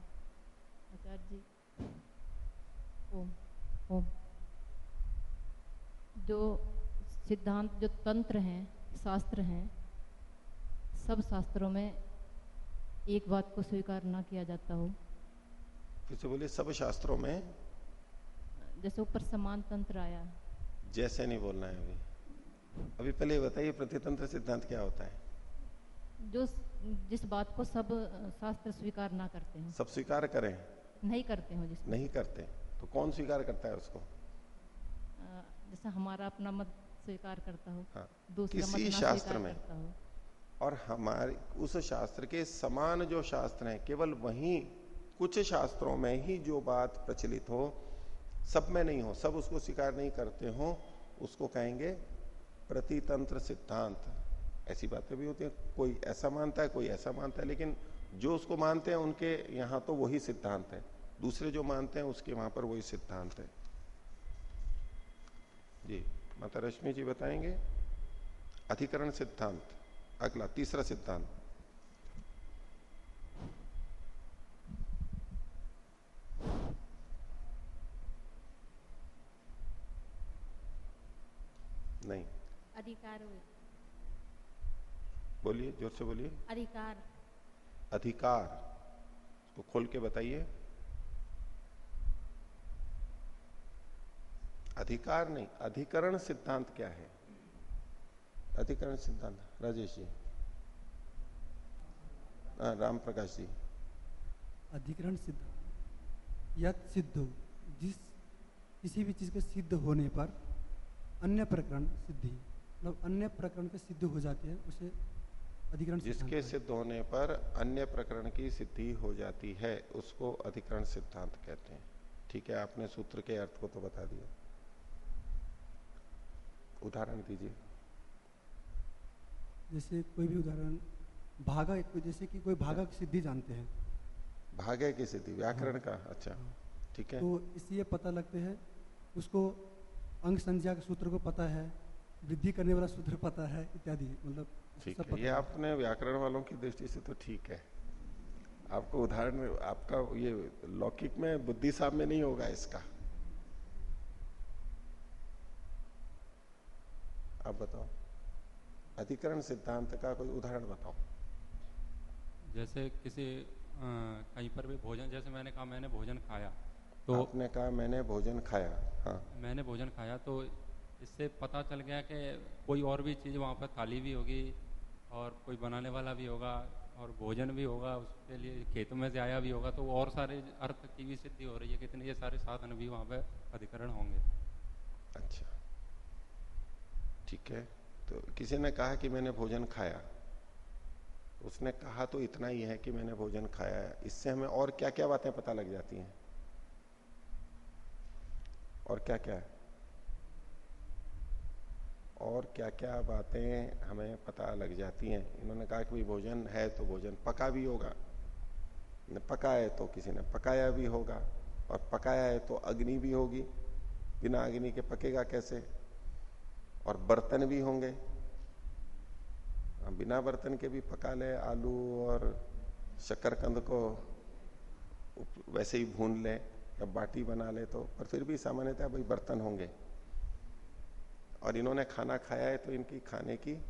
आचार्य जी ओम ओम जो सिद्धांत जो तंत्र हैं शास्त्र हैं सब शास्त्रों में एक बात को स्वीकार ना किया जाता हो। फिर से बोलिए सब शास्त्रों में? जैसे ऊपर समान तंत्र आया। जैसे नहीं बोलना है अभी। अभी पहले बताइए प्रतितंत्र सिद्धांत क्या होता है? जो जिस बात को सब शास्त्र स्वीकार ना करते हैं। सब स्वीकार करें। नहीं करते हो जिस नहीं करते। तो कौन स्वीकार करता है उसको? जैसे हमारा अपना मत स्वीकार करता हो हाँ। दूसरा मत किसी शास्त्र में। और हमारे उस शास्त्र के समान जो शास्त्र हैं केवल वही कुछ शास्त्रों में ही जो बात प्रचलित हो सब में नहीं हो सब उसको स्वीकार नहीं करते हो उसको कहेंगे प्रतितंत्र सिद्धांत। ऐसी बातें भी होती हैं। कोई ऐसा मानता है, कोई ऐसा मानता है, लेकिन जो उसको मानते हैं, उनके यहाँ तो वही सिद्धांत है। दूसरे जो मानते हैं, उसके वहाँ पर वही सिद्धांत है। जी, माता रश्मि जी बताएँगे। अधिकरण सिद्धांत, अगला, तीसरा सिद्धांत। नहीं। अधिकार बोलिए ज़ोर से बोलिए। अधिकार। अधिकार। उसको खोल के बताइए। अधिकार नहीं अधिकरण सिद्धांत क्या है? अधिकरण सिद्धांत राजेश जी। हाँ, राम प्रकाश जी। अधिकरण सिद्ध यत सिद्ध जिस किसी भी चीज़ के सिद्ध होने पर अन्य प्रकरण सिद्धि मतलब अन्य प्रकरण के सिद्ध हो जाते हैं उसे अधिकरण जिसके सिद्ध होने पर अन्य प्रकरण की सिद्धि हो जाती है उसको अधिकरण सिद्धांत कहते हैं। ठीक है आपने सूत्र के अर्थ को तो बता दिया। उदाहरण दीजिए। जैसे कोई भी उदाहरण भागा जैसे कि कोई भागा की सिद्धि जानते हैं। भाग्य की सिद्धि व्याकरण का अच्छा ठीक है। तो इससे ये पता लगते हैं उसको अंग संज्ञा के सूत्र को पता है वृद्धि करने वाला सूत्र पता है इत्यादि मतलब ठीक है। ये आपने व्याकरण वालों की दृष्टि से तो ठीक है। आपको उदाहरण आपका ये लौकिक में बुद्धि साहब में नहीं होगा इसका। आप बताओ। अधिकरण सिद्धांत का कोई उदाहरण बताओ। जैसे किसी कहीं पर भी भोजन जैसे मैंने कहा मैंने भोजन खाया तो आपने कहा मैंने भोजन खाया हाँ। मैंने भोजन खाया तो इससे पता चल गया कि कोई और भी चीज़ वहाँ पर थाली भी होगी और कोई बनाने वाला भी होगा और भोजन भी होगा, उसके लिए खेत में से आया भी होगा तो और सारे अर्थ की भी सिद्धि हो रही है कितने ये सारे साधन भी वहाँ पे अधिकरण होंगे। अच्छा। ठीक है। तो किसी ने कहा कि मैंने भोजन खाया? उसने कहा तो इतना ही है कि मैंने भोजन खाया है। इससे हमें और क्या क्या बातें पता लग जाती हैं? और क्या क्या है और क्या क्या बातें हमें पता लग जाती हैं। इन्होंने कहा कि भाई भोजन है तो भोजन पका भी होगा। न पका है तो किसी ने पकाया भी होगा और पकाया है तो अग्नि भी होगी। बिना अग्नि के पकेगा कैसे? और बर्तन भी होंगे। बिना बर्तन के भी पका ले आलू और शक्करकंद को वैसे ही भून ले। या बाटी बना ले तो पर फिर भी सामान्यतः भाई बर्तन होंगे। और इन्होंने खाना खाया है तो इनकी खाने की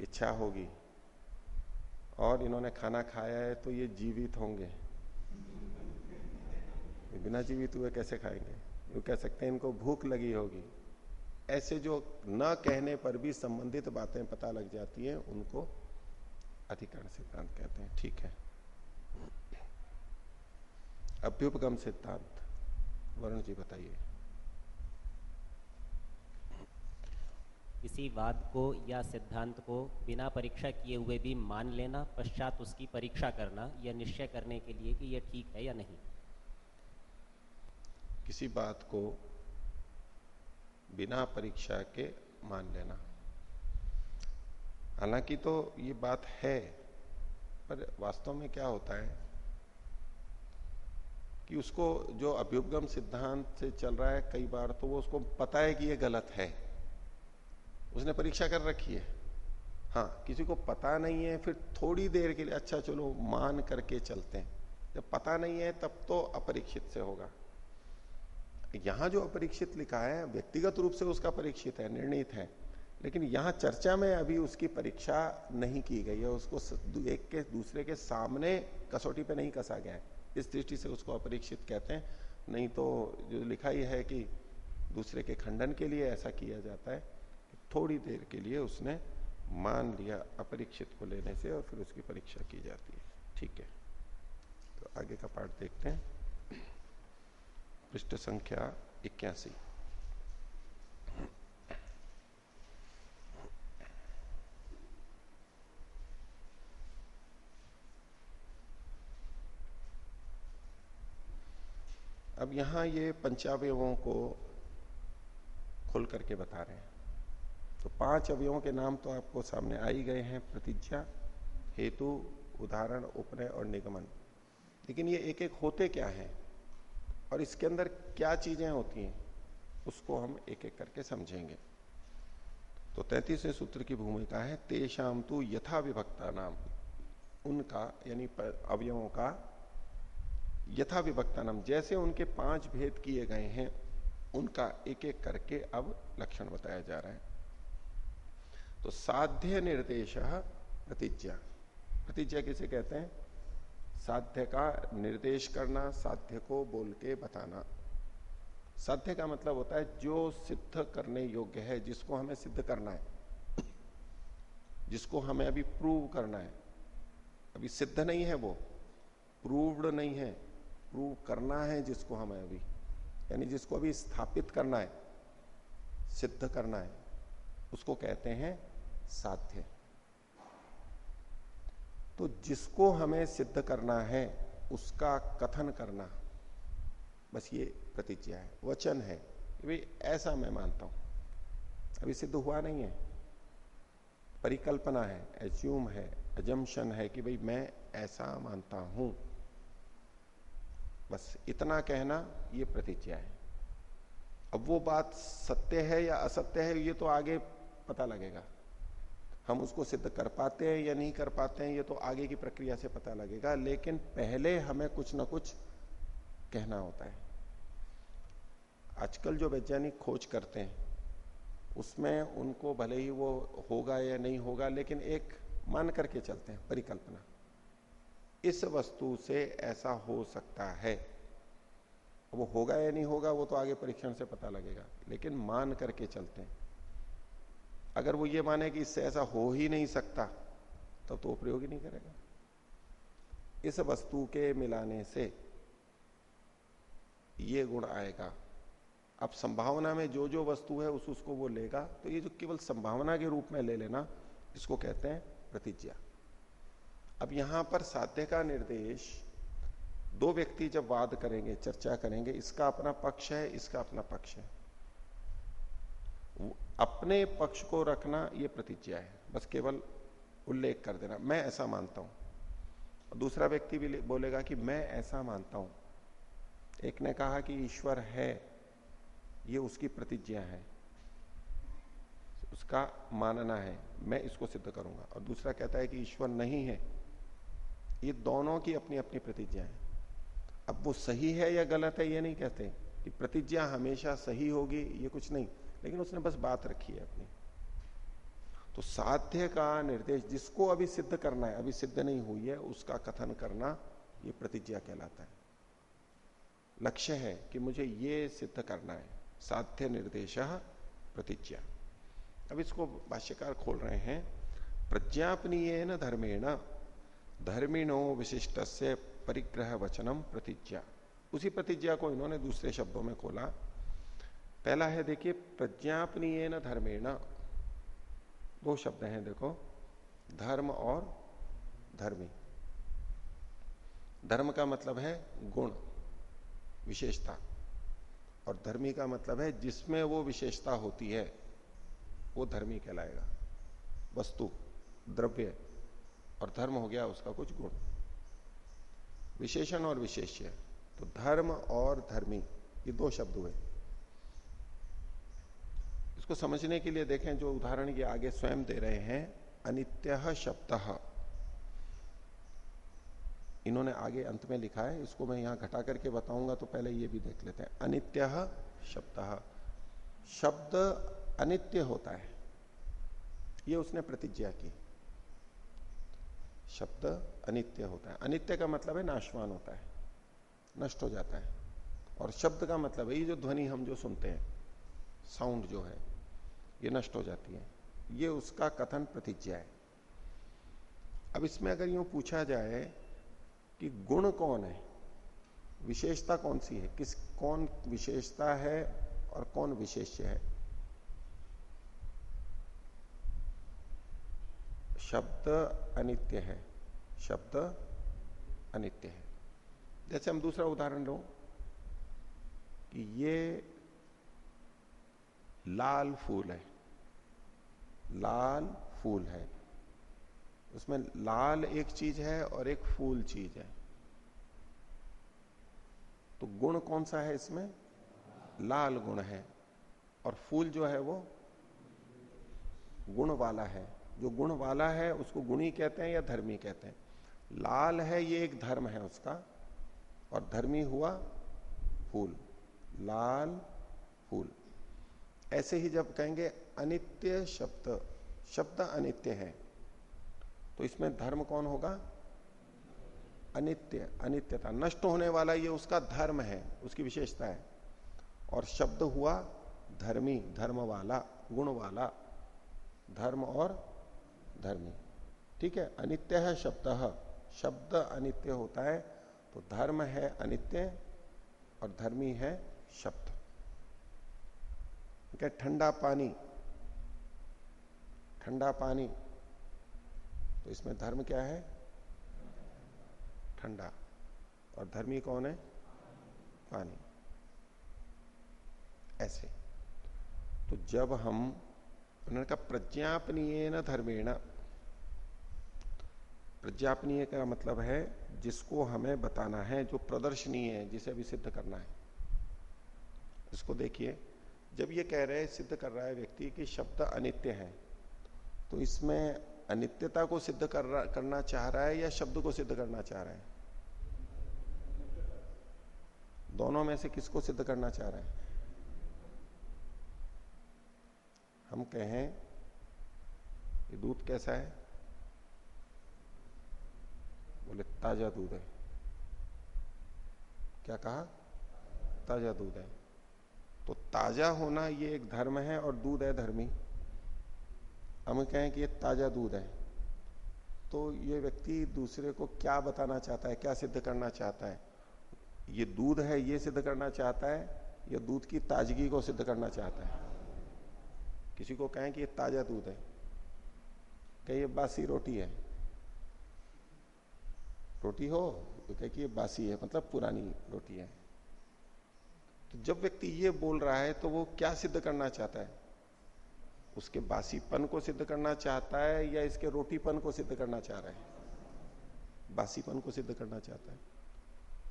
इच्छा होगी। और इन्होंने खाना खाया है तो ये जीवित होंगे। बिना जीवित हुए कैसे खाएँगे? यूँ कह सकते हैं, इनको भूख लगी होगी। ऐसे जो न कहने पर भी संबंधित बातें पता लग जाती हैं, उनको अधिकरण सिद्धांत कहते हैं। ठीक है। अभ्युपगम सिद्धांत। वरुण जी, बताइए। किसी वाद को या सिद्धांत को बिना परीक्षा किए हुए भी मान लेना, पश्चात उसकी परीक्षा करना, या निश्चय करने के लिए कि यह ठीक है या नहीं। किसी बात को बिना परीक्षा के मान लेना। हालाँकि तो ये बात है, पर वास्तव में क्या होता है कि उसको जो अभ्युपगम सिद्धांत से चल रहा है, कई बार तो वो उसको पता है कि ये गलत है। उसने परीक्षा कर रखी है। हाँ किसी को पता नहीं है, फिर थोड़ी देर के लिए अच्छा चलो, मान करके चलते हैं। जब पता नहीं है, तब तो अपरीक्षित से होगा। यहाँ जो अपरीक्षित लिखा है, व्यक्तिगत रूप से उसका परीक्षित है, निर्णित है। लेकिन यहाँ चर्चा में अभी उसकी परीक्षा नहीं की गई है, उसको एक के, दूसरे के सामने कसौटी पे नहीं कसा गया है। इस दृष्टि से उसको अपरीक्षित कहते हैं। नहीं तो जो लिखा ही है कि दूसरे के खंडन के लिए ऐसा किया जाता है। थोड़ी देर के लिए उसने मान लिया अपरीक्षित को लेने से और फिर उसकी परीक्षा की जाती है। ठीक है। तो आगे का पाठ देखते हैं। पृष्ठ संख्या इक्यासी। अब यहाँ ये पंचावयों को खोल करके बता रहे हैं। तो पाँच अवयवों के नाम तो आपको सामने आ ही गए हैं, प्रतिज्ञा, हेतु, उदाहरण, उपनय और निगमन। लेकिन ये एक एक होते क्या हैं? और इसके अंदर क्या चीज़ें होती हैं? उसको हम एक एक करके समझेंगे। तो तैतीसवें सूत्र की भूमिका है तेषाम तु यथा विभक्ता नाम। उनका, यानी अवयवों का यथा विभक्ता नाम। जैसे उनके पाँच भेद किए गए हैं, उनका एक एक करके अब लक्षण बताया जा रहा है। तो साध्य निर्देश प्रतिज्ञा। प्रतिज्ञा किसे कहते हैं? साध्य का निर्देश करना, साध्य को बोल के बताना। साध्य का मतलब होता है जो सिद्ध करने योग्य है, जिसको हमें सिद्ध करना है। जिसको हमें अभी प्रूव करना है। अभी सिद्ध नहीं है वो। प्रूव्ड नहीं है। प्रूव करना है जिसको हमें अभी। यानी जिसको अभी स्थापित करना है। सिद्ध करना है। उसको कहते हैं साध्य। तो जिसको हमें सिद्ध करना है, उसका कथन करना। बस ये प्रतिज्ञा है, वचन है। ऐसा मैं मानता हूँ। अभी सिद्ध हुआ नहीं है। परिकल्पना है एज्यूम है अजम्पन है कि भाई मैं ऐसा मानता हूँ। बस इतना कहना ये प्रतिज्ञा है। अब वो बात सत्य है या असत्य है, ये तो आगे पता लगेगा। हम उसको सिद्ध कर पाते हैं या नहीं कर पाते हैं, ये तो आगे की प्रक्रिया से पता लगेगा, लेकिन पहले हमें कुछ ना कुछ कहना होता है। आजकल जो वैज्ञानिक खोज करते हैं, उसमें उनको भले ही वो होगा या नहीं होगा, लेकिन एक मान करके चलते हैं, परिकल्पना। इस वस्तु से ऐसा हो सकता है। वो होगा या नहीं होगा, वो तो आगे परीक्षण से पता लगेगा, लेकिन मान करके चलते हैं। अगर वो ये माने कि इससे ऐसा हो ही नहीं सकता तब तो, वो प्रयोग ही नहीं करेगा। इस वस्तु के मिलाने से ये गुण आएगा। अब संभावना में जो जो वस्तु है उस उसको वो लेगा तो ये जो केवल संभावना के रूप में ले लेना इसको कहते हैं प्रतिज्ञा। अब यहाँ पर साध्य का निर्देश दो व्यक्ति जब वाद करेंगे चर्चा करेंगे इसका अपना पक्ष है इसका अपना पक्ष है। अपने पक्ष को रखना यह प्रतिज्ञा है। बस केवल उल्लेख कर देना। मैं ऐसा मानता हूँ। दूसरा व्यक्ति भी बोलेगा कि मैं ऐसा मानता हूँ। एक ने कहा कि ईश्वर है, ये उसकी प्रतिज्ञा है। उसका मानना है, मैं इसको सिद्ध करूँगा। और दूसरा कहता है कि ईश्वर नहीं है, ये दोनों की अपनी अपनी प्रतिज्ञा है। अब वो सही है या गलत है, ये नहीं कहते कि प्रतिज्ञा हमेशा सही होगी, ये कुछ नहीं। लेकिन उसने बस बात रखी है अपनी। तो साध्य का निर्देश, जिसको अभी सिद्ध करना है, अभी सिद्ध नहीं हुई है, उसका कथन करना ये प्रतिज्ञा कहलाता है। लक्ष्य है कि मुझे ये सिद्ध करना है। साध्य निर्देश प्रतिज्ञा। अब इसको भाष्यकार खोल रहे हैं। प्रज्ञापनीय न धर्मेण, धर्मिणो विशिष्ट से परिग्रह वचनम प्रतिज्ञा। उसी प्रतिज्ञा को इन्होंने दूसरे शब्दों में खोला। पहला है, देखिए, प्रज्ञापनीय न धर्मेण। दो शब्द हैं, देखो, धर्म और धर्मी। धर्म का मतलब है गुण, विशेषता, और धर्मी का मतलब है जिसमें वो विशेषता होती है, वो धर्मी कहलाएगा। वस्तु, द्रव्य, और धर्म हो गया उसका कुछ गुण। विशेषण और विशेष्य तो धर्म और धर्मी, ये दो शब्द हुए। इसको समझने के लिए देखें जो उदाहरण ये आगे स्वयं दे रहे हैं, अनित्य शब्द। इन्होंने आगे अंत में लिखा है, इसको मैं यहाँ घटा करके बताऊँगा तो पहले ये भी देख लेते हैं। अनित्य शब्द। शब्द अनित्य होता है। ये उसने प्रतिज्ञा की। शब्द अनित्य होता है। अनित्य का मतलब है नाशवान होता है। नष्ट हो जाता है। और शब्द का मतलब है, ये जो ध्वनि हम जो सुनते हैं साउंड जो है ये नष्ट हो जाती है। ये उसका कथन प्रतिज्ञा है। अब इसमें अगर यूँ पूछा जाए कि गुण कौन है, विशेषता कौन सी है, किस, कौन विशेषता है और कौन विशेष्य है? शब्द अनित्य है, शब्द अनित्य है। जैसे हम दूसरा उदाहरण लो कि ये लाल फूल है। लाल फूल है। उसमें लाल एक चीज़ है और एक फूल चीज़ है। तो गुण कौन सा है इसमें? लाल गुण है। और फूल जो है वो गुण वाला है। जो गुण वाला है, उसको गुणी कहते हैं या धर्मी कहते हैं? लाल है, ये एक धर्म है उसका। और धर्मी हुआ फूल। लाल ऐसे ही जब कहेंगे अनित्य शब्द शब्द अनित्य है तो इसमें धर्म कौन होगा? अनित्य, अनित्यता। नष्ट होने वाला ये उसका धर्म है, उसकी विशेषता है। और शब्द हुआ धर्मी, धर्म वाला, गुण वाला, धर्म और धर्मी। ठीक है? अनित्य है शब्द शब्द अनित्य होता है तो धर्म है अनित्य और धर्मी है शब्द। क्या ठंडा पानी? ठंडा पानी। तो इसमें धर्म क्या है? ठंडा। और धर्मी कौन है? पानी। ऐसे। तो जब हम, उन्होंने कहा प्रज्ञापनीय न धर्मेण। प्रज्ञापनीय का मतलब है जिसको हमें बताना है, जो प्रदर्शनीय है, जिसे अभी सिद्ध करना है। इसको देखिए। जब ये कह रहे हैं, सिद्ध कर रहा है व्यक्ति कि शब्द अनित्य है तो इसमें अनित्यता को सिद्ध कर करना चाह रहा है या शब्द को सिद्ध करना चाह रहा है? दोनों में से किसको सिद्ध करना चाह रहा है? हम कहें, ये दूध कैसा है? बोले, ताज़ा दूध है। क्या कहा? ताज़ा दूध है। तो ताज़ा होना ये एक धर्म है और दूध है धर्मी। हम कहें कि ये ताज़ा दूध है। तो ये व्यक्ति दूसरे को क्या बताना चाहता है, क्या सिद्ध करना चाहता है? ये दूध है, ये सिद्ध करना चाहता है, या दूध की ताजगी को सिद्ध करना चाहता है? किसी को कहें कि ये ताज़ा दूध है। कहीं, ये बासी रोटी है। रोटी हो? तो कहे कि ये बासी है मतलब पुरानी रोटी है। तो जब व्यक्ति ये बोल रहा है तो वो क्या सिद्ध करना चाहता है? उसके बासीपन को सिद्ध करना चाहता है या इसके रोटीपन को सिद्ध करना चाह रहा है? बासीपन को सिद्ध करना चाहता है।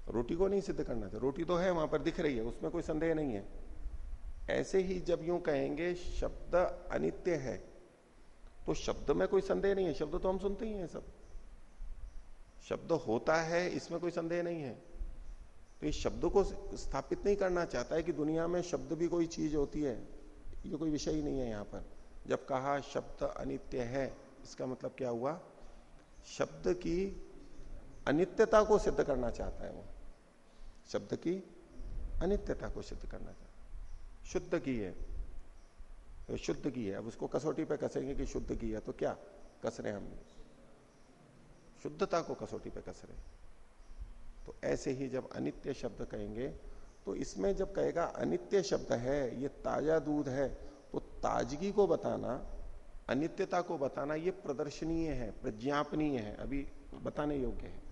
रोटी को नहीं सिद्ध करना चाहता। रोटी तो है, वहाँ पर दिख रही है, उसमें कोई संदेह नहीं है। ऐसे ही जब यूँ कहेंगे, शब्द अनित्य है तो शब्द में कोई संदेह नहीं है। शब्द तो हम सुनते ही हैं सब। शब्द होता है, इसमें कोई संदेह नहीं है। तो इस शब्द को स्थापित नहीं करना चाहता है कि दुनिया में शब्द भी कोई चीज़ होती है। ये कोई विषय ही नहीं है यहाँ पर। जब कहा शब्द अनित्य है, इसका मतलब क्या हुआ? शब्द की अनित्यता को सिद्ध करना चाहता है वो। शब्द की अनित्यता को सिद्ध करना चाहता है। शुद्ध की है। तो शुद्ध की है। अब उसको कसौटी पे कसेंगे कि शुद्ध की है तो क्या? कस रहे हम। शुद्धता को कसौटी पे कस रहे तो ऐसे ही जब अनित्य शब्द कहेंगे तो इसमें जब कहेगा अनित्य शब्द है, ये ताज़ा दूध है तो ताजगी को बताना, अनित्यता को बताना ये प्रदर्शनीय है, प्रज्ञापनीय है, अभी बताने योग्य है।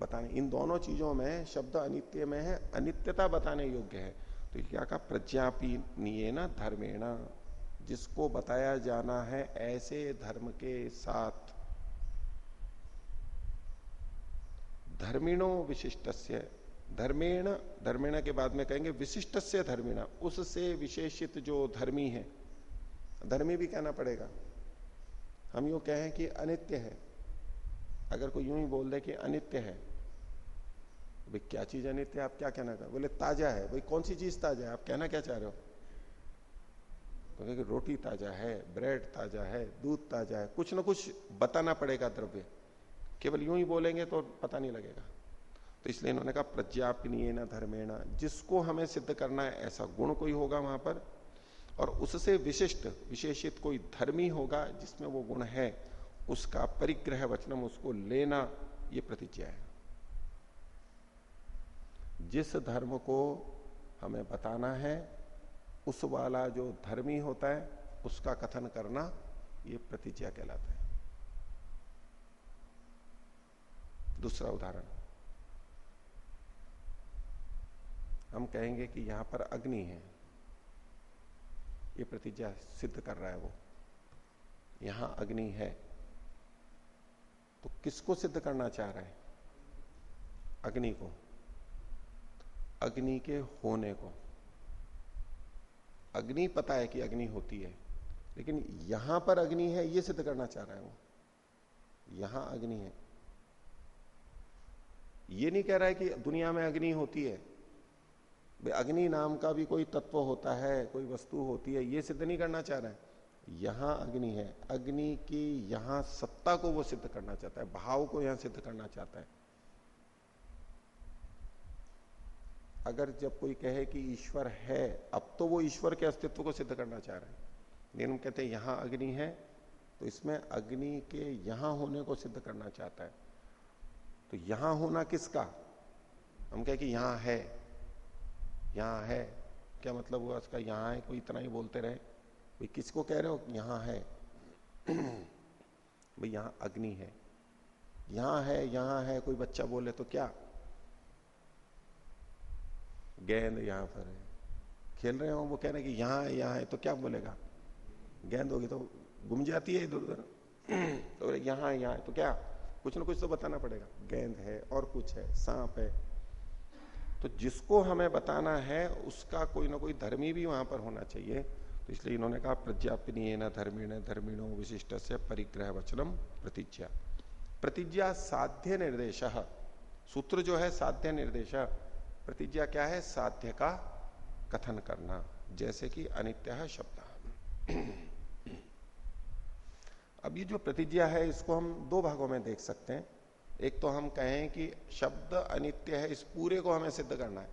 बताने, इन दोनों चीज़ों में शब्द अनित्य में है, अनित्यता बताने योग्य है। तो क्या कहा, प्रज्ञापनीय ना, धर्मेण, जिसको बताया जाना है ऐसे धर्म के साथ। धर्मिणो विशिष्ट धर्मेण धर्मेण के बाद में कहेंगे विशिष्ट से धर्मिणा। उससे विशेषित जो धर्मी है, धर्मी भी कहना पड़ेगा। हम यू कहें कि अनित्य है। अगर कोई यूँ ही बोल दे कि अनित्य है, भाई क्या चीज़ अनित्य आप क्या कहना चाह? बोले, ताज़ा है। भाई कौन सी चीज़ ताज़ा है? आप कहना क्या चाह रहे हो? तो रोटी ताज़ा है, ब्रेड ताज़ा है, दूध ताज़ा है। कुछ ना कुछ बताना पड़ेगा द्रव्य। केवल यूँ ही बोलेंगे तो पता नहीं लगेगा। तो इसलिए इन्होंने कहा प्रज्ञापनीय न धर्मेण, जिसको हमें सिद्ध करना है, ऐसा गुण कोई होगा वहाँ पर। और उससे विशिष्ट, विशेषित कोई धर्मी होगा जिसमें वो गुण है, उसका परिग्रह वचनम, उसको लेना ये प्रतिज्ञा है। जिस धर्म को हमें बताना है, उस वाला जो धर्मी होता है, उसका कथन करना ये प्रतिज्ञा कहलाता है। दूसरा उदाहरण। हम कहेंगे कि यहाँ पर अग्नि है। ये प्रतिज्ञा सिद्ध कर रहा है वो। यहाँ अग्नि है। तो किसको सिद्ध करना चाह रहा है? अग्नि को। अग्नि के होने को। अग्नि पता है कि अग्नि होती है, लेकिन यहाँ पर अग्नि है, ये सिद्ध करना चाह रहा है वो। यहाँ अग्नि है। ये नहीं कह रहा है कि दुनिया में अग्नि होती है। अग्नि नाम का भी कोई तत्व होता है, कोई वस्तु होती है, ये सिद्ध नहीं करना चाह रहा है। यहाँ अग्नि है। अग्नि की यहाँ सत्ता को वो सिद्ध करना चाहता है, भाव को यहाँ सिद्ध करना चाहता है। अगर जब कोई कहे कि ईश्वर है, अब तो वो ईश्वर के अस्तित्व को सिद्ध करना चाह रहे हैं। लेकिन हम कहते हैं, यहाँ अग्नि है तो इसमें अग्नि के यहाँ होने को सिद्ध करना चाहता है। तो यहाँ होना किसका? हम कहें कि यहाँ है। यहाँ है। क्या मतलब हुआ उसका यहाँ है, कोई इतना ही बोलते रहे। भाई, किसको कह रहे हो? यहाँ है। <clears throat> भाई, यहाँ अग्नि है। यहाँ है यहाँ है, कोई बच्चा बोले तो क्या? गेंद यहाँ पर है। खेल रहे हो वो कह रहे हैं कि यहाँ है यहाँ है तो क्या बोलेगा? गेंद होगी तो गुम जाती है इधर उधर <clears throat> तो यहाँ है यहाँ है तो क्या? कुछ ना कुछ तो बताना पड़ेगा। गेंद है और कुछ है, सांप है। तो जिसको हमें बताना है, उसका कोई ना कोई धर्मी भी वहाँ पर होना चाहिए। तो इसलिए इन्होंने कहा प्रज्ञापनीय न धर्मीण धर्मीणो विशिष्ट से परिग्रह वचनम प्रतिज्ञा। प्रतिज्ञा साध्य निर्देश। सूत्र जो है, साध्य निर्देश। प्रतिज्ञा क्या है? साध्य का कथन करना, जैसे कि अनित्य शब्द। अब ये जो प्रतिज्ञा है, इसको हम दो भागों में देख सकते हैं। एक तो हम कहें कि शब्द अनित्य है, इस पूरे को हमें सिद्ध करना है।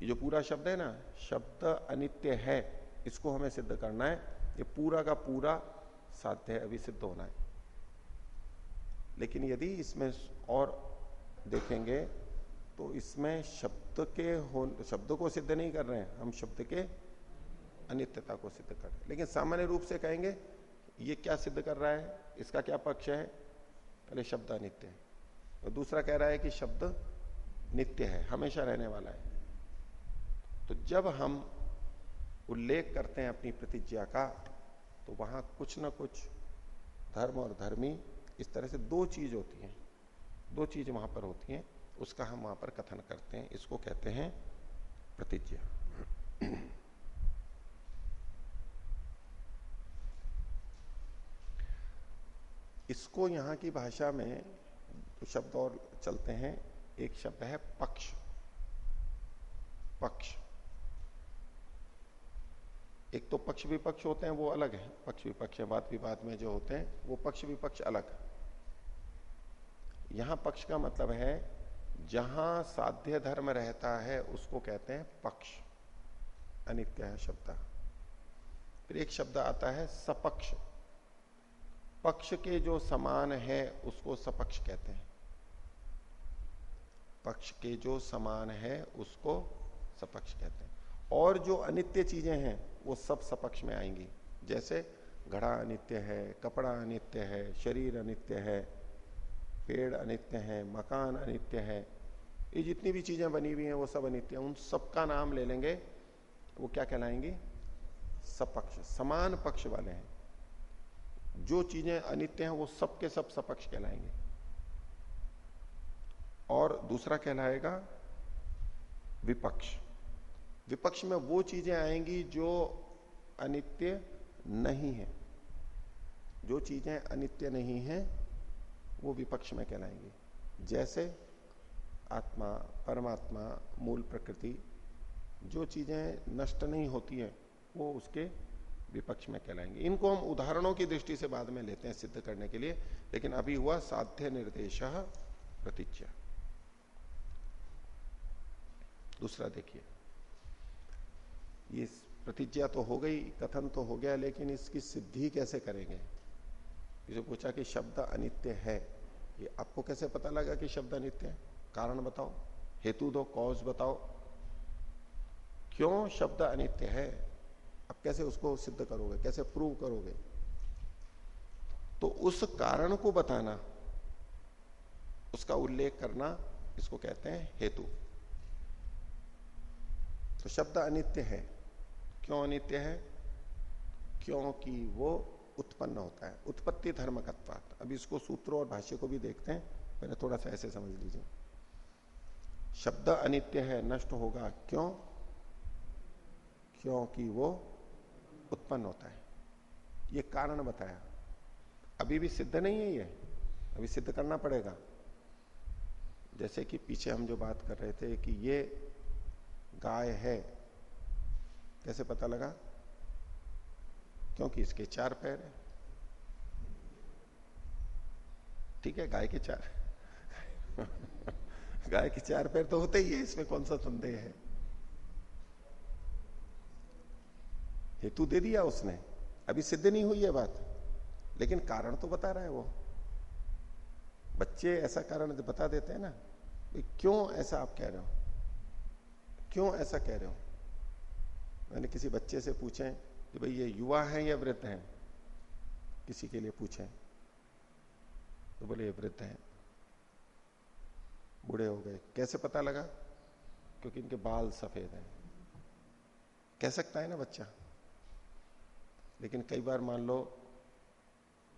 ये जो पूरा शब्द है ना, शब्द अनित्य है, इसको हमें सिद्ध करना है। ये पूरा का पूरा साध्य है, अभी सिद्ध होना है। लेकिन यदि इसमें और देखेंगे तो इसमें शब्द के हो शब्द को सिद्ध नहीं कर रहे हैं, हम शब्द के अनित्यता को सिद्ध कर रहे हैं। लेकिन सामान्य रूप से कहेंगे ये क्या सिद्ध कर रहा है? इसका क्या पक्ष है? पहले शब्द अनित्य है। और दूसरा कह रहा है कि शब्द नित्य है, हमेशा रहने वाला है। तो जब हम उल्लेख करते हैं अपनी प्रतिज्ञा का तो वहाँ कुछ ना कुछ धर्म और धर्मी इस तरह से दो चीज़ होती हैं। दो चीज़ वहाँ पर होती हैं, उसका हम वहाँ पर कथन करते हैं, इसको कहते हैं प्रतिज्ञा। इसको यहाँ की भाषा में तो शब्द और चलते हैं। एक शब्द है पक्ष। पक्ष। एक तो पक्ष विपक्ष होते हैं, वो अलग है। पक्ष विपक्ष वाद विवाद में जो होते हैं, वो पक्ष विपक्ष अलग यहाँ पक्ष का मतलब है, जहाँ साध्य धर्म रहता है, उसको कहते हैं पक्ष। अनित्य है शब्द। फिर एक शब्द आता है सपक्ष। पक्ष के जो समान है, उसको सपक्ष कहते हैं। पक्ष के जो समान है, उसको सपक्ष कहते हैं। और जो अनित्य चीज़ें हैं, वो सब सपक्ष में आएँगी। जैसे घड़ा अनित्य है, कपड़ा अनित्य है, शरीर अनित्य है, पेड़ अनित्य है, मकान अनित्य है, ये जितनी भी चीज़ें बनी हुई हैं, वो सब अनित्य उन सबका नाम ले लेंगे, वो क्या कहलाएँगी? सपक्ष, समान पक्ष वाले हैं। जो चीज़ें अनित्य हैं, वो सब के सब सपक्ष कहलाएँगे। और दूसरा कहलाएगा विपक्ष। विपक्ष में वो चीज़ें आएँगी जो अनित्य नहीं है। जो चीज़ें अनित्य नहीं है, वो विपक्ष में कहलाएँगी। जैसे आत्मा, परमात्मा, मूल प्रकृति, जो चीज़ें नष्ट नहीं होती हैं, वो उसके विपक्ष में कहलाएँगे। इनको हम उदाहरणों की दृष्टि से बाद में लेते हैं सिद्ध करने के लिए, लेकिन अभी हुआ साध्य निर्देश प्रतीक्षा दूसरा देखिए, ये प्रतिज्ञा तो हो गई, कथन तो हो गया, लेकिन इसकी सिद्धि कैसे करेंगे? जो पूछा कि शब्द अनित्य है, ये आपको कैसे पता लगा कि शब्द अनित्य है? कारण बताओ, हेतु दो, कॉज बताओ। क्यों शब्द अनित्य है? अब कैसे उसको सिद्ध करोगे? कैसे प्रूव करोगे? तो उस कारण को बताना, उसका उल्लेख करना इसको कहते हैं हेतु। तो शब्द अनित्य है। क्यों अनित्य है? क्योंकि वो उत्पन्न होता है। उत्पत्ति धर्म कत्वात अब इसको सूत्रों और भाष्य को भी देखते हैं। पहले थोड़ा सा ऐसे समझ लीजिए। शब्द अनित्य है, नष्ट होगा। क्यों? क्योंकि वो उत्पन्न होता है। ये कारण बताया। अभी भी सिद्ध नहीं है ये। अभी सिद्ध करना पड़ेगा। जैसे कि पीछे हम जो बात कर रहे थे कि ये गाय है, कैसे पता लगा? क्योंकि इसके चार पैर है। ठीक है, गाय के चार। <laughs> गाय के चार पैर तो होते ही है, इसमें कौन सा संदेह है? हेतु दे दिया उसने। अभी सिद्ध नहीं हुई है बात। लेकिन कारण तो बता रहा है वो। बच्चे ऐसा कारण बता देते हैं ना क्यों ऐसा आप कह रहे हो? क्यों ऐसा कह रहे हो? मैंने किसी बच्चे से पूछे कि भाई ये युवा है या वृद्ध है? किसी के लिए पूछे। तो बोले, ये वृद्ध है। बूढ़े हो गए। कैसे पता लगा? क्योंकि इनके बाल सफ़ेद हैं। कह सकता है ना बच्चा? लेकिन कई बार मान लो,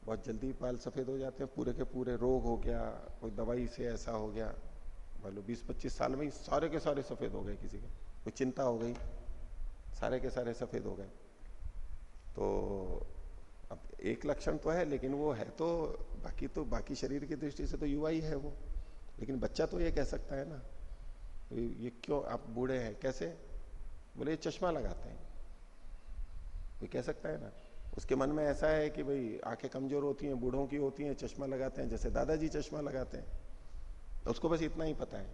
बहुत जल्दी बाल सफ़ेद हो जाते हैं, पूरे के पूरे रोग हो गया, कोई दवाई से ऐसा हो गया, मान लो बीस पच्चीस साल में ही सारे के सारे सफ़ेद हो गए किसी के, कोई चिंता हो गई, सारे के सारे सफ़ेद हो गए। तो अब एक लक्षण तो है, लेकिन वो है तो बाकी तो बाकी शरीर की दृष्टि से तो युवा ही है वो। लेकिन बच्चा तो ये कह सकता है ना ये क्यों, आप बूढ़े हैं, कैसे? बोले चश्मा लगाते हैं। कोई कह सकता है ना? उसके मन में ऐसा है कि भाई, आँखें कमज़ोर होती हैं, बूढ़ों की होती हैं, चश्मा लगाते हैं, जैसे दादाजी चश्मा लगाते हैं। तो उसको बस इतना ही पता है।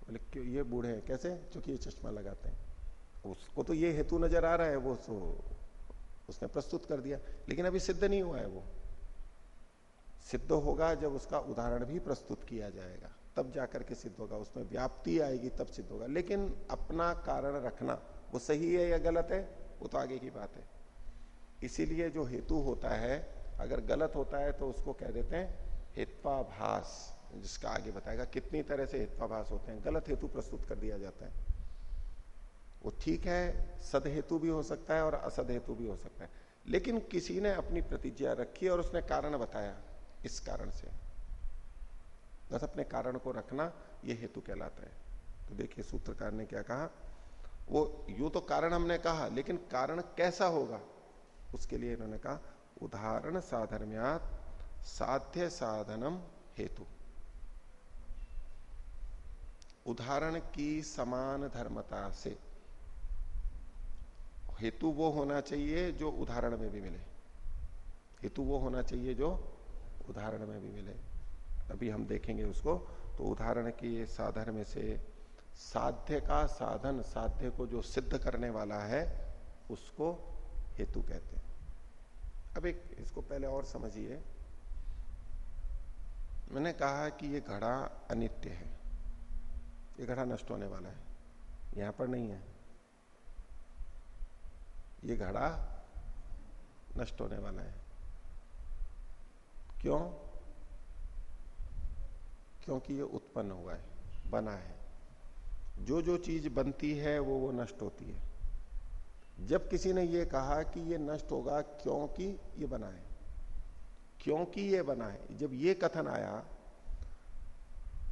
बोले, क्यों, ये बूढ़े हैं, कैसे? क्योंकि ये चश्मा लगाते हैं। उसको तो ये हेतु नज़र आ रहा है, वो तो उसने प्रस्तुत कर दिया। लेकिन अभी सिद्ध नहीं हुआ है वो। सिद्ध होगा जब उसका उदाहरण भी प्रस्तुत किया जाएगा। तब जाकर के सिद्ध होगा, उसमें व्याप्ति आएगी, तब सिद्ध होगा। लेकिन अपना कारण रखना, वो सही है या गलत है? वो तो आगे की बात है। इसीलिए जो हेतु होता है, अगर गलत होता है तो उसको कह देते हैं हेत्वाभास, जिसका आगे बताएगा कितनी तरह से हेत्वाभास होते हैं। गलत हेतु प्रस्तुत कर दिया जाता है। वो ठीक है सद हेतु भी हो सकता है और असद हेतु भी हो सकता है। लेकिन किसी ने अपनी प्रतिज्ञा रखी और उसने कारण बताया इस कारण से। बस अपने कारण को रखना यह हेतु कहलाता है। तो देखिए सूत्रकार ने क्या कहा? वो यू तो कारण हमने कहा, लेकिन कारण कैसा होगा? उसके लिए इन्होंने कहा, उदाहरण साधर्म्यात साध्य साधनम हेतु। उदाहरण की समान धर्मता से हेतु वो होना चाहिए जो उदाहरण में भी मिले। हेतु वो होना चाहिए जो उदाहरण में भी मिले। अभी हम देखेंगे उसको तो उदाहरण के साधन में से साध्य का साधन, साध्य को जो सिद्ध करने वाला है, उसको हेतु कहते हैं। अब एक, इसको पहले और समझिए। मैंने कहा कि ये घड़ा अनित्य है। ये घड़ा नष्ट होने वाला है। यहाँ पर नहीं है। ये घड़ा नष्ट होने वाला है। क्यों? क्योंकि ये उत्पन्न हुआ है, बना है। जो जो चीज़ बनती है, वो वो नष्ट होती है। जब किसी ने ये कहा कि ये नष्ट होगा, क्योंकि ये बना है क्योंकि ये बना है जब ये कथन आया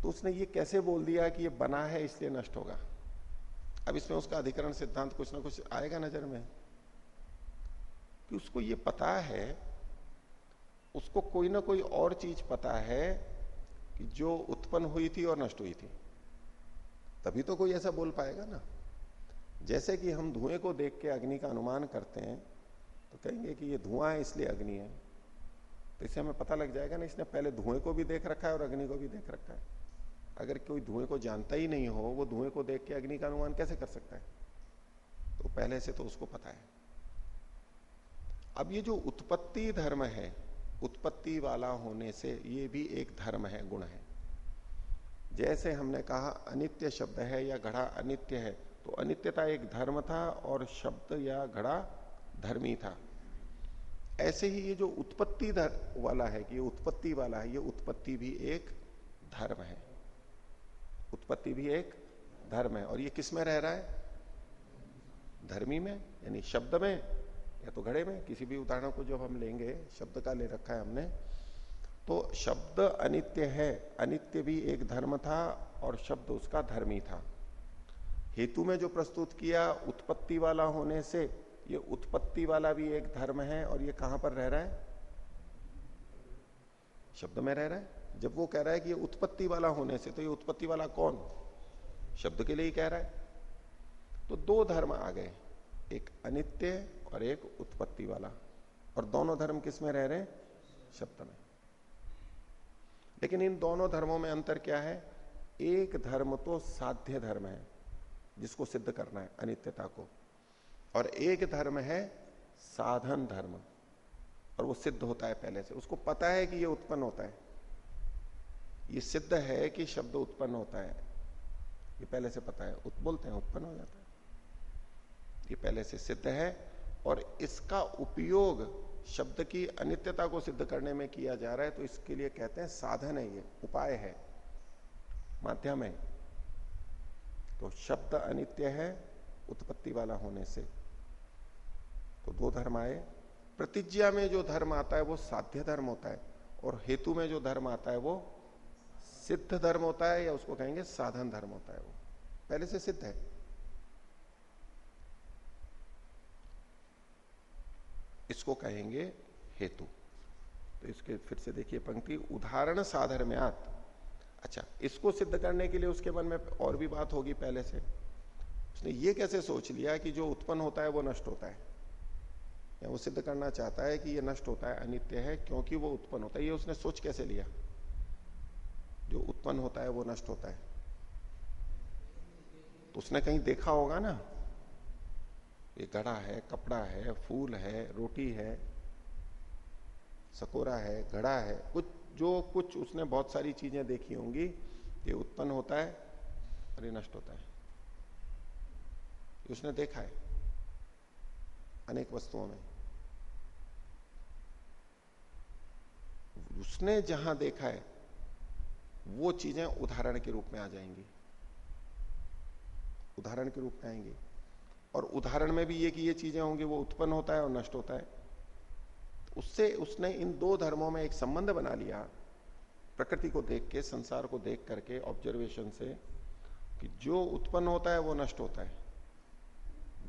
तो उसने ये कैसे बोल दिया कि ये बना है, इसलिए नष्ट होगा? अब इसमें उसका अधिकरण सिद्धांत कुछ ना कुछ आएगा नज़र में, कि उसको ये पता है, उसको कोई ना कोई और चीज़ पता है कि जो उत्पन्न हुई थी और नष्ट हुई थी। तभी तो कोई ऐसा बोल पाएगा ना। जैसे कि हम धुएँ को देख के अग्नि का अनुमान करते हैं तो कहेंगे कि ये धुआँ है, इसलिए अग्नि है। तो इससे हमें पता लग जाएगा ना, इसने पहले धुएँ को भी देख रखा है और अग्नि को भी देख रखा है। अगर कोई धुएँ को जानता ही नहीं हो, वो धुएँ को देख के अग्नि का अनुमान कैसे कर सकता है? तो पहले से तो उसको पता है। अब ये जो उत्पत्ति धर्म है, उत्पत्ति वाला होने से ये भी एक धर्म है, गुण है। जैसे हमने कहा अनित्य शब्द है या घड़ा अनित्य है तो अनित्यता एक धर्म था और शब्द या घड़ा धर्मी था। ऐसे ही ये जो उत्पत्ति वाला है कि ये उत्पत्ति वाला है, ये उत्पत्ति भी एक धर्म है। उत्पत्ति भी एक धर्म है। और ये किसमें रह रहा है? धर्मी में, यानी शब्द में, या तो घड़े में, किसी भी उदाहरण को जब हम लेंगे, शब्द का ले रखा है हमने तो शब्द अनित्य है। अनित्य भी एक धर्म था और शब्द उसका धर्मी था। हेतु में जो प्रस्तुत किया उत्पत्ति वाला होने से, ये उत्पत्ति वाला भी एक धर्म है और ये कहाँ पर रह रहा है? शब्द में रह रहा है। जब वो कह रहा है कि ये उत्पत्ति वाला होने से तो ये उत्पत्ति वाला कौन? शब्द के लिए ही कह रहा है। तो दो धर्म आ गए, एक अनित्य और एक उत्पत्ति वाला। और दोनों धर्म किसमें रह रहे हैं? शब्द में। लेकिन इन दोनों धर्मों में अंतर क्या है? एक धर्म तो साध्य धर्म है, जिसको सिद्ध करना है अनित्यता को। और एक धर्म है साधन धर्म, और वो सिद्ध होता है पहले से। उसको पता है कि ये उत्पन्न होता है। ये सिद्ध है कि शब्द उत्पन्न होता है। ये पहले से पता है। उत, बोलते हैं, उत्पन्न हो जाता है। ये पहले से सिद्ध है, और इसका उपयोग शब्द की अनित्यता को सिद्ध करने में किया जा रहा है तो इसके लिए कहते हैं साधन है ये, उपाय है, माध्यम है। तो शब्द अनित्य है उत्पत्ति वाला होने से। तो दो धर्म आए, प्रतिज्ञा में जो धर्म आता है वो साध्य धर्म होता है, और हेतु में जो धर्म आता है वो सिद्ध धर्म होता है, या उसको कहेंगे साधन धर्म होता है वो। पहले से सिद्ध है। इसको कहेंगे हेतु। तो इसके फिर से देखिए पंक्ति, उदाहरण साधर्म्यात। अच्छा इसको सिद्ध करने के लिए उसके मन में और भी बात होगी पहले से। उसने ये कैसे सोच लिया कि जो उत्पन्न होता है वो नष्ट होता है? या वो सिद्ध करना चाहता है कि ये नष्ट होता है, अनित्य है, क्योंकि वो उत्पन्न होता है? ये उसने सोच कैसे लिया? जो उत्पन्न होता है वो नष्ट होता है। तो उसने कहीं देखा होगा ना ये घड़ा है, कपड़ा है, फूल है, रोटी है, सकोरा है, घड़ा है, कुछ, जो कुछ उसने बहुत सारी चीज़ें देखी होंगी, ये उत्पन्न होता है, और ये नष्ट होता है। उसने देखा है, अनेक वस्तुओं में। उसने जहाँ देखा है, वो चीज़ें उदाहरण के रूप में आ जाएँगी। उदाहरण के रूप में आएँगी। और उदाहरण में भी ये कि ये चीज़ें होंगी, वो उत्पन्न होता है और नष्ट होता है। उससे उसने इन दो धर्मों में एक संबंध बना लिया, प्रकृति को देख के, संसार को देख करके ऑब्जर्वेशन से, कि जो उत्पन्न होता है वो नष्ट होता है।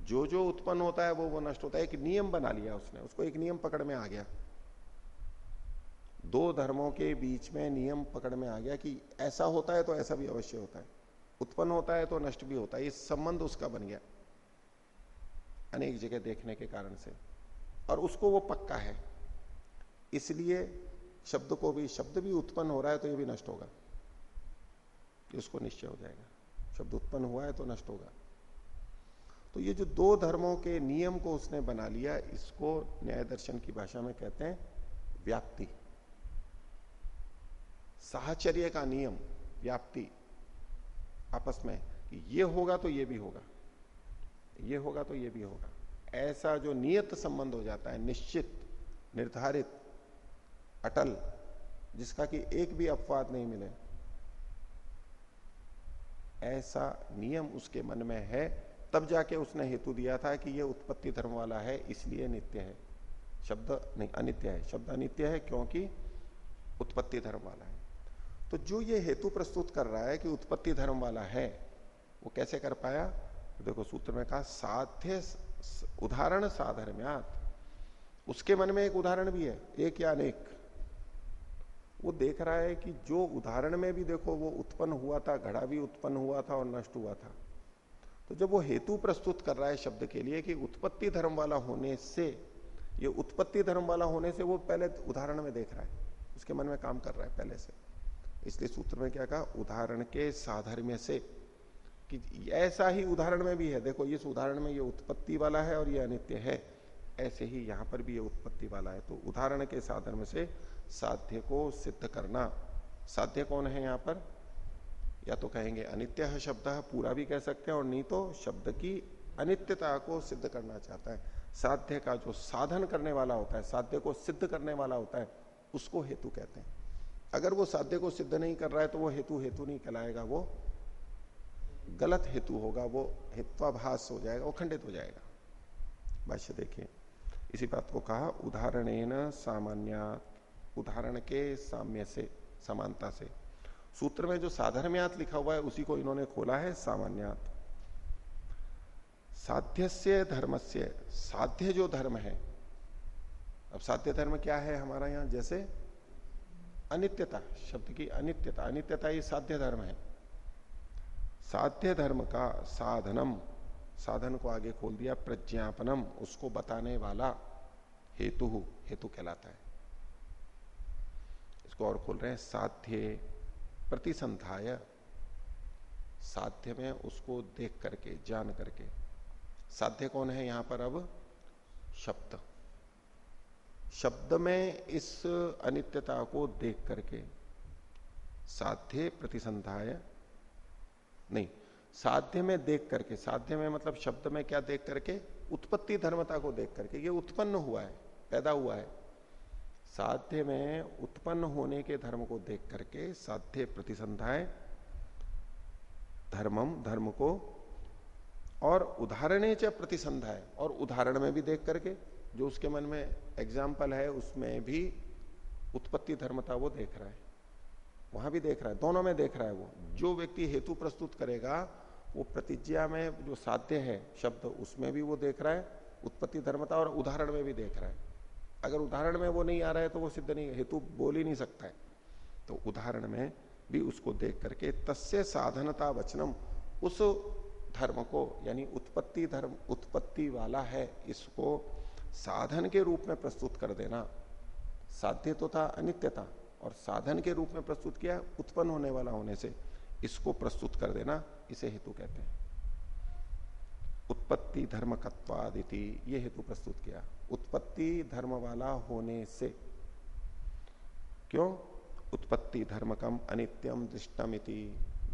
जो जो उत्पन्न होता है वो वो नष्ट होता है। एक नियम बना लिया उसने, उसको एक नियम पकड़ में आ गया। दो धर्मों के बीच में नियम पकड़ में आ गया कि ऐसा होता है तो ऐसा भी अवश्य होता है। उत्पन्न होता है तो नष्ट भी होता है। ये संबंध उसका बन गया। अनेक जगह देखने के कारण से। और उसको वो पक्का है। इसलिए शब्द को भी, शब्द भी उत्पन्न हो रहा है तो ये भी नष्ट होगा। उसको निश्चय हो जाएगा। शब्द उत्पन्न हुआ है तो नष्ट होगा। तो ये जो दो धर्मों के नियम को उसने बना लिया, इसको न्याय दर्शन की भाषा में कहते हैं व्याप्ति। साहचर्य का नियम, व्याप्ति। आपस में कि ये होगा तो ये भी होगा। ये होगा तो ये भी होगा। ऐसा जो नियत संबंध हो जाता है, निश्चित, निर्धारित, अटल, जिसका कि एक भी अपवाद नहीं मिले, ऐसा नियम उसके मन में है, तब जाके उसने हेतु दिया था कि यह उत्पत्ति धर्म वाला है, इसलिए नित्य है। शब्द नहीं, अनित्य है। शब्द अनित्य है क्योंकि उत्पत्ति धर्म वाला है। तो जो ये हेतु प्रस्तुत कर रहा है कि उत्पत्ति धर्म वाला है, वो कैसे कर पाया? देखो सूत्र में कहा, साध्य उदाहरण साधर्म्यात उसके मन में एक उदाहरण भी है, एक या अनेक। वो देख रहा है कि जो उदाहरण में भी देखो, वो उत्पन्न हुआ था, घड़ा भी उत्पन्न हुआ था और नष्ट हुआ था। तो जब वो हेतु प्रस्तुत कर रहा है शब्द के लिए कि उत्पत्ति धर्म वाला होने से, ये उत्पत्ति धर्म वाला होने से वो पहले उदाहरण में देख रहा है। उसके मन में काम कर रहा है पहले से। इसलिए सूत्र में क्या कहा, उदाहरण के साधर्म्य से कि ऐसा ही उदाहरण में भी है। देखो, इस उदाहरण में ये उत्पत्ति वाला है और ये अनित्य है। ऐसे ही यहाँ पर भी ये उत्पत्ति वाला है। तो उदाहरण के साधर्म से साध्य को सिद्ध करना। साध्य कौन है यहाँ पर? या तो कहेंगे अनित्य शब्द, पूरा भी कह सकते हैं और नहीं तो शब्द की अनित्यता को सिद्ध करना चाहता है। साध्य का जो साधन करने वाला होता है, साध्य को सिद्ध करने वाला होता है, उसको हेतु कहते हैं। अगर वो साध्य को सिद्ध नहीं कर रहा है तो वो हेतु हेतु नहीं कहलाएगा वो। गलत हेतु होगा, वो हित्वाभास हो जाएगा, वो खंडित हो जाएगा। भाष्य देखिए, इसी बात को कहा उदाहरण सामान्य, उदाहरण के साम्य से, समानता से। सूत्र में जो साधर्म्यात लिखा हुआ है, उसी को इन्होंने खोला है, सामान्यात। साध्य से धर्म से साध्य जो धर्म है, अब साध्य धर्म क्या है हमारा यहाँ? जैसे अनित्यता, शब्द की अनित्यता अनित्यता ही साध्य धर्म है। साध्य धर्म का साधनम, साधन को आगे खोल दिया, प्रज्ञापनम, उसको बताने वाला हेतु हेतु कहलाता है। इसको और खोल रहे हैं, साध्य प्रतिसंधाय। साध्य में उसको देख करके, जान करके। साध्य कौन है यहाँ पर अब? शब्द। शब्द में इस अनित्यता को देख करके साध्य प्रतिसंधाय नहीं, साध्य में देख करके, साध्य में मतलब शब्द में क्या देख करके, उत्पत्ति धर्मता को देख करके, ये उत्पन्न हुआ है, पैदा हुआ है। साध्य में उत्पन्न होने के धर्म को देख करके साध्य प्रतिसंधाए, धर्मम, धर्म को, और उदाहरण च प्रतिसंधाए, और उदाहरण में भी देख करके, जो उसके मन में एग्ज़ाम्पल है, उसमें भी उत्पत्ति धर्मता वो देख रहा है। वहाँ भी देख रहा है, दोनों में देख रहा है वो। जो व्यक्ति हेतु प्रस्तुत करेगा, वो प्रतिज्ञा में जो साध्य है शब्द, उसमें भी वो देख रहा है, उत्पत्ति धर्मता और उदाहरण में भी देख रहा है। अगर उदाहरण में वो नहीं आ रहा है तो वो सिद्ध नहीं, हेतु बोल ही नहीं सकता है। तो उदाहरण में भी उसको देख करके तस्य साधनता वचनम, उस धर्म को, यानी उत्पत्ति धर्म, उत्पत्ति वाला है, इसको साधन के रूप में प्रस्तुत कर देना। साध्य तो था अनित्यता और साधन के रूप में प्रस्तुत किया है, उत्पन्न होने वाला होने से, इसको प्रस्तुत कर देना, इसे हेतु कहते हैं। उत्पत्ति धर्म कत्वादिति ये हेतु प्रस्तुत किया। उत्पत्ति धर्म वाला होने से। क्यों? उत्पत्ति धर्मकम अनित्यम दृष्टम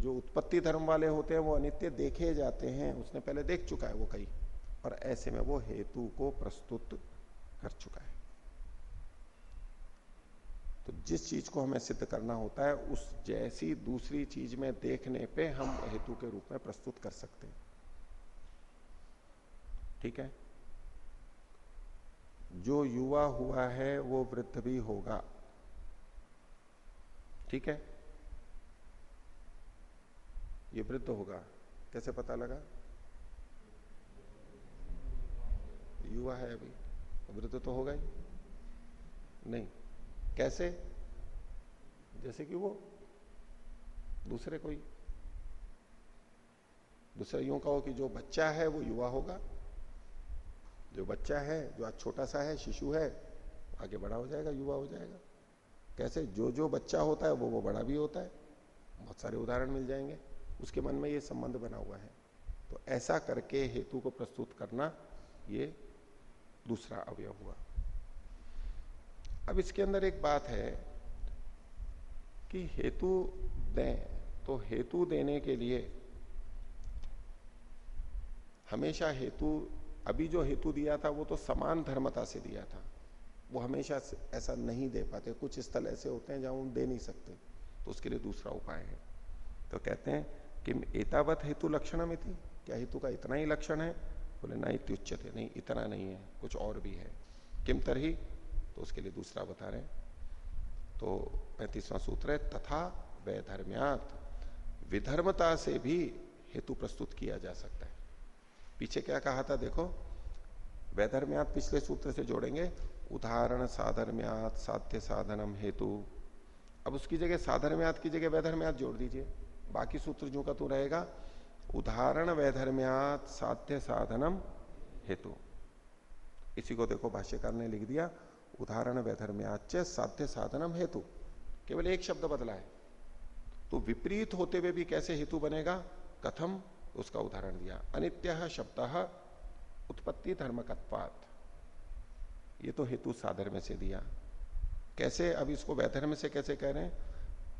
जो उत्पत्ति धर्म वाले होते हैं, वो अनित्य देखे जाते हैं, उसने पहले देख चुका है वो कई और ऐसे में वो हेतु को प्रस्तुत कर चुका है। तो जिस चीज़ को हमें सिद्ध करना होता है, उस जैसी दूसरी चीज़ में देखने पे हम हेतु के रूप में प्रस्तुत कर सकते हैं। ठीक है? जो युवा हुआ है, वो वृद्ध भी होगा। ठीक है? ये वृद्ध होगा। कैसे पता लगा? युवा है अभी। वृद्ध तो होगा ही। नहीं। कैसे? जैसे कि वो दूसरे कोई, दूसरा यूँ कहो कि जो बच्चा है वो युवा होगा। जो बच्चा है, जो आज छोटा सा है, शिशु है, आगे बड़ा हो जाएगा, युवा हो जाएगा। कैसे? जो जो बच्चा होता है वो वो बड़ा भी होता है। बहुत सारे उदाहरण मिल जाएँगे। उसके मन में ये संबंध बना हुआ है। तो ऐसा करके हेतु को प्रस्तुत करना ये दूसरा अवयव हुआ। अब इसके अंदर एक बात है कि हेतु दें तो हेतु देने के लिए हमेशा हेतु, अभी जो हेतु दिया था, वो तो समान धर्मता से दिया था। वो हमेशा ऐसा नहीं दे पाते। कुछ स्थल ऐसे होते हैं जहाँ दे नहीं सकते। तो उसके लिए दूसरा उपाय है। तो कहते हैं कि एतावत हेतु लक्षण में थी क्या हेतु का इतना ही लक्षण है? बोले ना थे। नहीं, इतना नहीं है। कुछ और भी है। किम तरही? तो उसके लिए दूसरा बता रहे तो पैंतीसवां सूत्र है, तथा वैधर्म्यात। विधर्मता से भी हेतु प्रस्तुत किया जा सकता है। पीछे क्या कहा था देखो, वैधर्म्यात पिछले सूत्र से जोड़ेंगे, उदाहरण साधर्म्यात, साध्य साधनम हेतु। अब उसकी जगह साधर्म्यात की जगह वैधर्म्यात जोड़ दीजिए, बाकी सूत्र जो का तो रहेगा, उदाहरण वैधर्म्यात, साध्य साधनम हेतु। इसी को देखो भाष्यकार ने लिख दिया उदाहरण वैधर्म्याच साध्य साधनम हेतु। केवल एक शब्द बदला है। तो विपरीत होते हुए भी कैसे हेतु बनेगा? कथम उसका उदाहरण दिया। अनित्य शब्द उत्पत्ति धर्मकत्वात। ये तो हेतु साधर्म से दिया। कैसे? अब इसको वैधर्म से कैसे कह रहे हैं?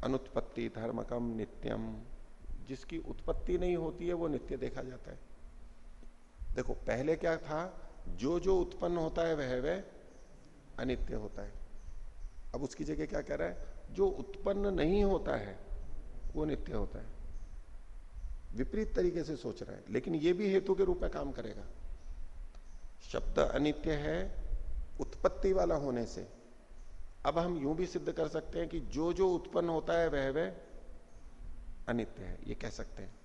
अनुत्पत्ति धर्मकम नित्यम। जिसकी उत्पत्ति नहीं होती है, वो नित्य देखा जाता है। देखो, पहले क्या था? जो जो उत्पन्न होता है वह वह अनित्य होता है। अब उसकी जगह क्या कह रहा है? जो उत्पन्न नहीं होता है, वो नित्य होता है। विपरीत तरीके से सोच रहा है, लेकिन ये भी हेतु के रूप में काम करेगा। शब्द अनित्य है, उत्पत्ति वाला होने से। अब हम यूँ भी सिद्ध कर सकते हैं कि जो जो उत्पन्न होता है, वह वह अनित्य है। ये कह सकते हैं।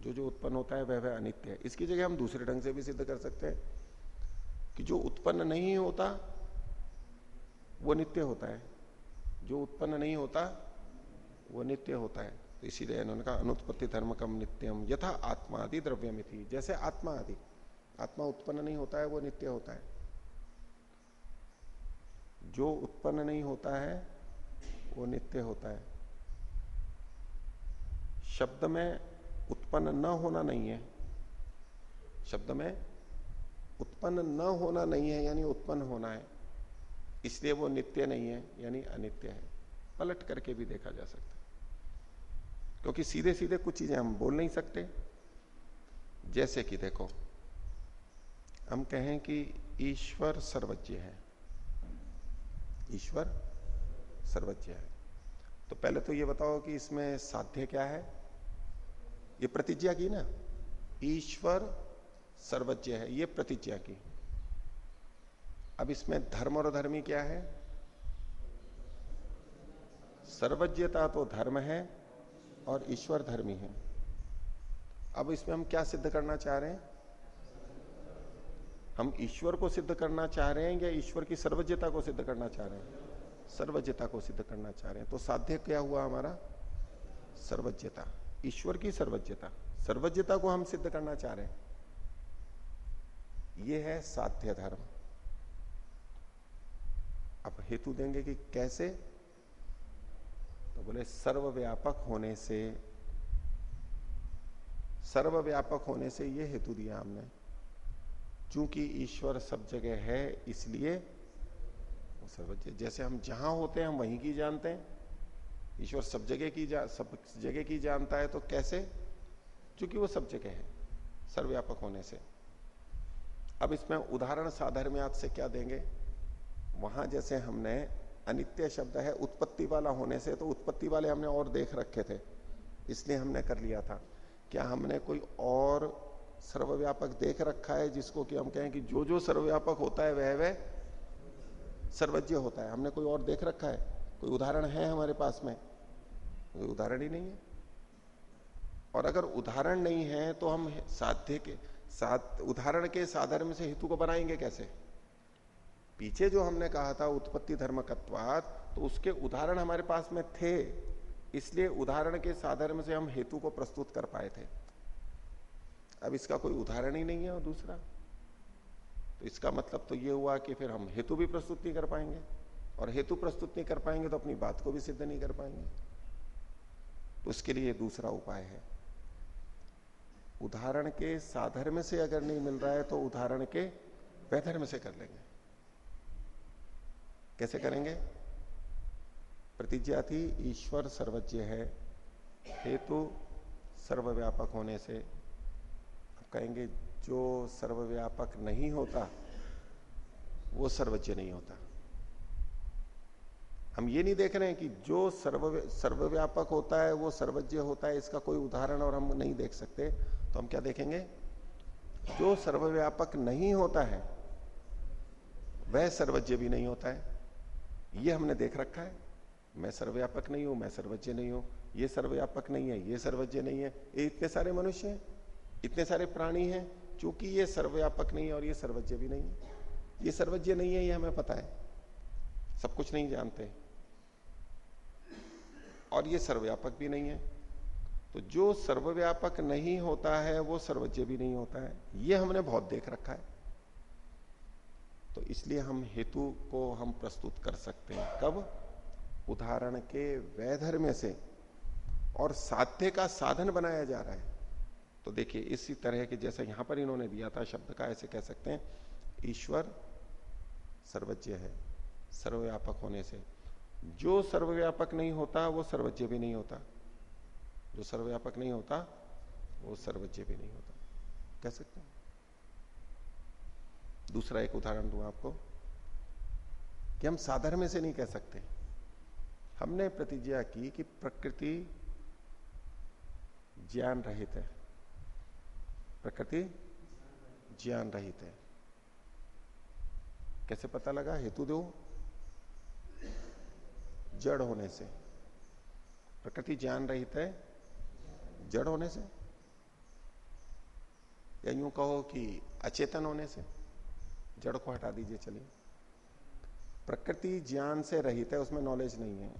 जो जो उत्पन्न होता है, वह वह अनित्य है। इसकी जगह हम दूसरे ढंग से भी सिद्ध कर सकते हैं कि जो उत्पन्न नहीं होता वो नित्य होता है। जो उत्पन्न नहीं होता, वो नित्य होता है। तो इसीलिए इन्होंने कहा, अनुत्पत्ति धर्म कम नित्यम, यथा आत्मा आदि द्रव्य थी जैसे आत्मा आदि। आत्मा उत्पन्न नहीं होता है, वो नित्य होता है। जो उत्पन्न नहीं होता है, वो नित्य होता है। शब्द में उत्पन्न न होना नहीं है। शब्द में उत्पन्न न होना नहीं है, यानी उत्पन्न होना है। इसलिए वो नित्य नहीं है, यानी अनित्य है। पलट करके भी देखा जा सकता है। क्योंकि सीधे सीधे कुछ चीज़ें हम बोल नहीं सकते। जैसे कि देखो, हम कहें कि ईश्वर सर्वज्ञ है। ईश्वर सर्वज्ञ है। तो पहले तो ये बताओ कि इसमें साध्य क्या है? ये प्रतिज्ञा की ना? ईश्वर सर्वज्ञ है, ये प्रतिज्ञा की। अब इसमें धर्म और धर्मी क्या है? सर्वज्ञता तो धर्म है और ईश्वर धर्मी है। अब इसमें हम क्या सिद्ध करना चाह रहे हैं? हम ईश्वर को सिद्ध करना चाह रहे हैं या ईश्वर की सर्वज्ञता को सिद्ध करना चाह रहे हैं? सर्वज्ञता को सिद्ध करना चाह रहे हैं। तो साध्य क्या हुआ हमारा? सर्वज्ञता। ईश्वर की सर्वज्ञता। सर्वज्ञता को हम सिद्ध करना चाह रहे हैं। यह है साध्य धर्म। अब हेतु देंगे कि कैसे? तो बोले, सर्वव्यापक होने से, सर्वव्यापक होने से यह हेतु दिया हमने। चूँकि ईश्वर सब जगह है, इसलिए वो सर्वज्ञ, जैसे हम जहाँ होते हैं, हम वहीं की जानते हैं। ईश्वर सब जगह की जा, सब जगह की जानता है तो कैसे? क्योंकि वो सब जगह है, सर्वव्यापक होने से। अब इसमें उदाहरण साधर्म्यात से क्या देंगे? वहाँ जैसे हमने अनित्य शब्द है, उत्पत्ति वाला होने से तो उत्पत्ति वाले हमने और देख रखे थे, इसलिए हमने कर लिया था। क्या हमने कोई और सर्वव्यापक देख रखा है जिसको कि हम कहें कि जो जो सर्वव्यापक होता है, वह वह सर्वज्ञ होता है? हमने कोई और देख रखा है? कोई उदाहरण है हमारे पास में? कोई उदाहरण ही नहीं है। और अगर उदाहरण नहीं है तो हम साध्य के साथ उदाहरण के साधर्म से हेतु को बनाएँगे कैसे? पीछे जो हमने कहा था उत्पत्ति धर्मकत्वात तो उसके उदाहरण हमारे पास में थे। इसलिए उदाहरण के साधर्म से हम हेतु को प्रस्तुत कर पाए थे। अब इसका कोई उदाहरण ही नहीं है और दूसरा। तो इसका मतलब तो ये हुआ कि फिर हम हेतु भी प्रस्तुत नहीं कर पाएँगे और हेतु प्रस्तुत नहीं कर पाएँगे तो अपनी बात को भी सिद्ध नहीं कर पाएँगे। तो उसके लिए दूसरा उपाय है। उदाहरण के साधर्म से अगर नहीं मिल रहा है तो उदाहरण के वैधर्म से कर लेंगे। कैसे करेंगे? प्रतिज्ञा थी ईश्वर सर्वज्ञ है, हेतु सर्वव्यापक होने से। अब कहेंगे, जो सर्वव्यापक नहीं होता, वो सर्वज्ञ नहीं होता। हम ये नहीं देख रहे हैं कि जो सर्व, सर्वव्यापक होता है, वो सर्वज्ञ होता है, इसका कोई उदाहरण और हम नहीं देख सकते। तो हम क्या देखेंगे? जो सर्वव्यापक नहीं होता है, वह सर्वज्ञ भी नहीं होता है। ये हमने देख रखा है। मैं सर्वव्यापक नहीं हूँ, मैं सर्वज्ञ नहीं हूँ। ये सर्वव्यापक नहीं है, ये सर्वज्ञ नहीं है। ये इतने सारे मनुष्य हैं, इतने सारे प्राणी हैं, चूँकि ये सर्वव्यापक नहीं है और ये सर्वज्ञ भी नहीं है। ये सर्वज्ञ नहीं है, ये हमें पता है। सब कुछ नहीं जानते। और ये सर्वव्यापक भी नहीं है। तो जो सर्वव्यापक नहीं होता है, वो सर्वज्ञ भी नहीं होता है। ये हमने बहुत देख रखा है। तो इसलिए हम हेतु को हम प्रस्तुत कर सकते हैं। कब? उदाहरण के वैधर्म्य से। और साध्य का साधन बनाया जा रहा है। तो देखिए, इसी तरह के जैसा यहाँ पर इन्होंने दिया था शब्द का, ऐसे कह सकते हैं, ईश्वर सर्वज्ञ है, सर्वव्यापक होने से। जो सर्वव्यापक नहीं होता, वो सर्वज्ञ भी नहीं होता। जो सर्वव्यापक नहीं होता, वो सर्वज्ञ भी नहीं होता। कह सकते हैं? दूसरा एक उदाहरण दू आपको, कि हम साधर्म से नहीं कह सकते। हमने प्रतिज्ञा की कि प्रकृति ज्ञान रहित है। प्रकृति ज्ञान रहित है। कैसे पता लगा? हेतु दो। जड़ होने से। प्रकृति ज्ञान रहित है जड़ होने से। या यूँ कहो कि अचेतन होने से। जड़ को हटा दीजिए, चलिए। प्रकृति ज्ञान से रहित है, उसमें नॉलेज नहीं है।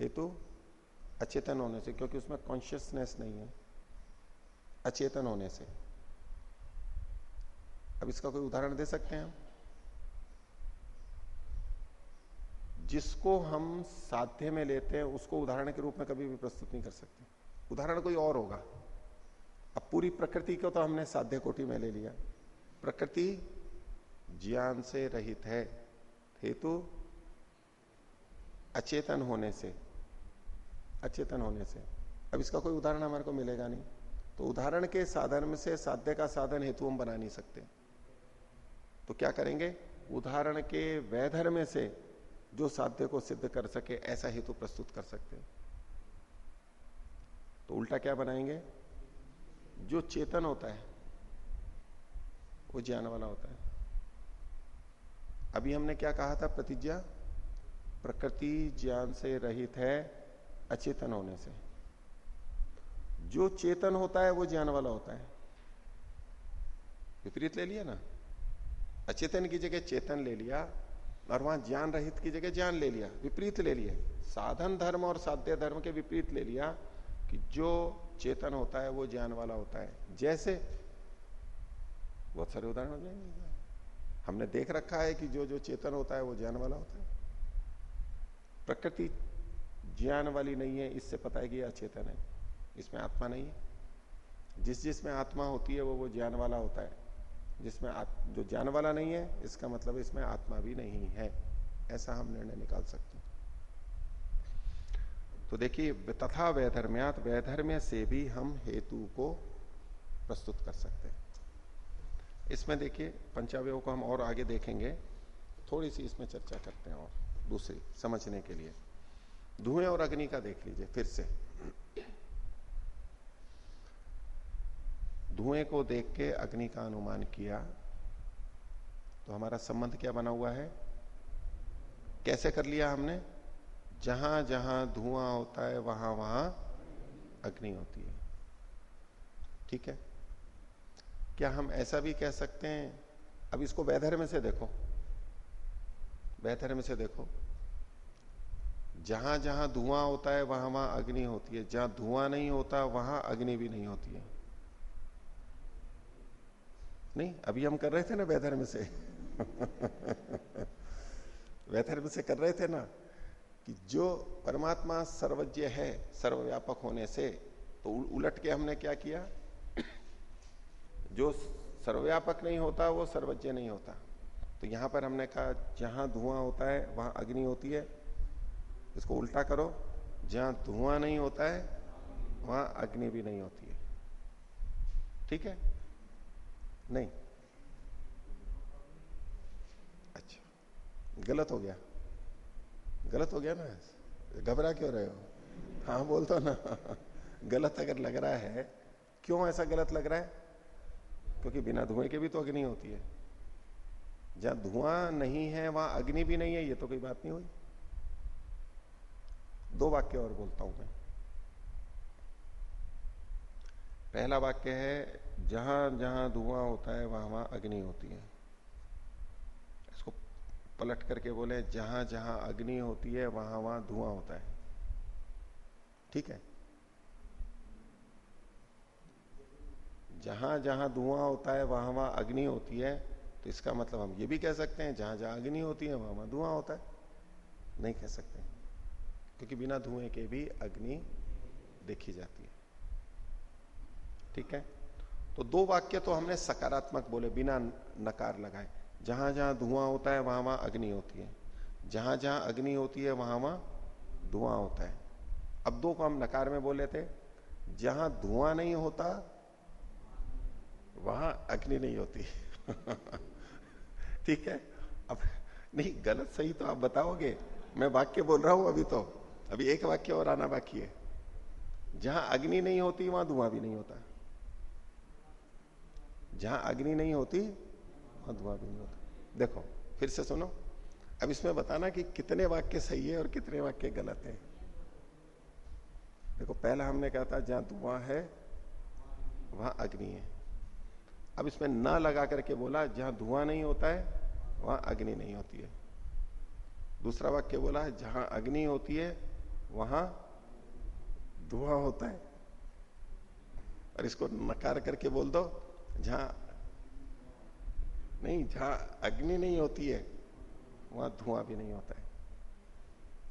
हेतु अचेतन होने से, क्योंकि उसमें कॉन्शियसनेस नहीं है। अचेतन होने से। अब इसका कोई उदाहरण दे सकते हैं जिसको हम साध्य में लेते हैं, उसको उदाहरण के रूप में कभी भी प्रस्तुत नहीं कर सकते। उदाहरण कोई और होगा। अब पूरी प्रकृति को तो हमने साध्य कोटि में ले लिया। प्रकृति ज्ञान से रहित है। हेतु अचेतन होने से, अचेतन होने से। अब इसका कोई उदाहरण हमारे को मिलेगा नहीं। तो उदाहरण के साधन से साध्य का साधन हेतु हम बना नहीं सकते। तो क्या करेंगे? उदाहरण के वैधर्म से जो साध्य को सिद्ध कर सके, ऐसा हेतु प्रस्तुत कर सकते हैं। तो उल्टा क्या बनाएँगे? जो चेतन होता है वो ज्ञान वाला होता है। अभी हमने क्या कहा था? प्रतिज्ञा? प्रकृति ज्ञान से रहित है, अचेतन होने से। जो चेतन होता है, वो ज्ञान वाला होता है। विपरीत ले लिया ना? अचेतन की जगह चेतन ले लिया, और वहाँ ज्ञान रहित की जगह ज्ञान ले लिया, विपरीत ले लिया। साधन धर्म और साध्य धर्म के विपरीत ले लिया कि जो चेतन होता है, वो ज्ञान वाला होता है। जैसे बहुत सारे उदाहरण हो। जाएँगे हमने देख रखा है कि जो जो चेतन होता है, वो ज्ञान वाला होता है। प्रकृति ज्ञान वाली नहीं है, इससे पता है कि यह अचेतन है। इसमें आत्मा नहीं है। जिस जिसमें आत्मा होती है, वो वो ज्ञान वाला होता है। जिसमें जो ज्ञान वाला नहीं है, इसका मतलब इसमें आत्मा भी नहीं है। ऐसा हम निर्णय निकाल सकते हैं। तो देखिए, तथा वैधर्म्यात, वैधर्म्य से भी हम हेतु को प्रस्तुत कर सकते हैं। इसमें देखिए, पंचावय को हम और आगे देखेंगे। थोड़ी सी इसमें चर्चा करते हैं और दूसरी, समझने के लिए। धुएँ और अग्नि का देख लीजिए, फिर से। धुएँ को देख के अग्नि का अनुमान किया। तो हमारा संबंध क्या बना हुआ है? कैसे कर लिया हमने? जहाँ जहाँ धुआँ होता है, वहाँ वहाँ अग्नि होती है। ठीक है? क्या हम ऐसा भी कह सकते हैं? अब इसको वैधर्म से देखो। वैधर्म से देखो। जहाँ जहाँ धुआँ होता है, वहाँ वहाँ अग्नि होती है। जहाँ धुआँ नहीं होता, वहाँ अग्नि भी नहीं होती है। नहीं, अभी हम कर रहे थे ना वैधर्म से। <laughs> वैधर्म से कर रहे थे ना कि जो परमात्मा सर्वज्ञ है, सर्वव्यापक होने से तो उलट के हमने क्या किया? जो सर्वव्यापक नहीं होता, वो सर्वज्ञ नहीं होता। तो यहाँ पर हमने कहा, जहाँ धुआँ होता है, वहाँ अग्नि होती है। इसको उल्टा करो, जहाँ धुआँ नहीं होता है, वहाँ अग्नि भी नहीं होती है। ठीक है? नहीं? अच्छा। गलत हो गया। गलत हो गया ना? घबरा क्यों रहे हो? हाँ बोल दो ना। <laughs> गलत अगर लग रहा है, क्यों ऐसा गलत लग रहा है? क्योंकि बिना धुएँ के भी तो अग्नि होती है। जहाँ धुआँ नहीं है, वहाँ अग्नि भी नहीं है, ये तो कोई बात नहीं हुई। दो वाक्य और बोलता हूँ मैं। पहला वाक्य है, जहाँ जहाँ धुआँ होता है, वहाँ वहाँ अग्नि होती है। इसको पलट करके बोले, जहाँ जहाँ अग्नि होती है, वहाँ वहाँ धुआँ होता है। ठीक है? जहाँ जहाँ धुआँ होता है, वहाँ वहाँ अग्नि होती है। तो इसका मतलब हम ये भी कह सकते हैं, जहाँ जहाँ अग्नि होती है, वहाँ वहाँ धुआँ होता है। नहीं कह सकते क्योंकि बिना धुएँ के भी अग्नि देखी जाती है। ठीक है? तो दो वाक्य तो हमने सकारात्मक बोले, बिना नकार लगाए। जहाँ जहाँ धुआँ होता है, वहाँ वहाँ अग्नि होती है। जहाँ जहाँ अग्नि होती है, वहाँ वहाँ धुआँ होता है। अब दो को हम नकार में बोले थे जहाँ धुआँ नहीं होता वहाँ अग्नि नहीं होती। <laughs> ठीक है? अब नहीं, गलत सही तो आप बताओगे। मैं वाक्य बोल रहा हूँ अभी तो। अभी एक वाक्य और आना बाकी है। जहाँ अग्नि नहीं होती, वहाँ धुआँ भी नहीं होता। जहाँ अग्नि नहीं होती, वहाँ धुआँ भी नहीं होता। देखो, फिर से सुनो। अब इसमें बताना कि कितने वाक्य सही है और कितने वाक्य गलत है। देखो, पहला हमने कहा था, जहाँ धुआँ है, वहाँ अग्नि है। अब इसमें न लगा करके बोला, जहाँ धुआँ नहीं होता है, वहाँ अग्नि नहीं होती है। दूसरा वाक्य बोला, जहाँ अग्नि होती है, वहाँ धुआँ होता है। और इसको नकार करके बोल दो, जहाँ नहीं, जहाँ अग्नि नहीं होती है, वहाँ धुआँ भी नहीं होता है।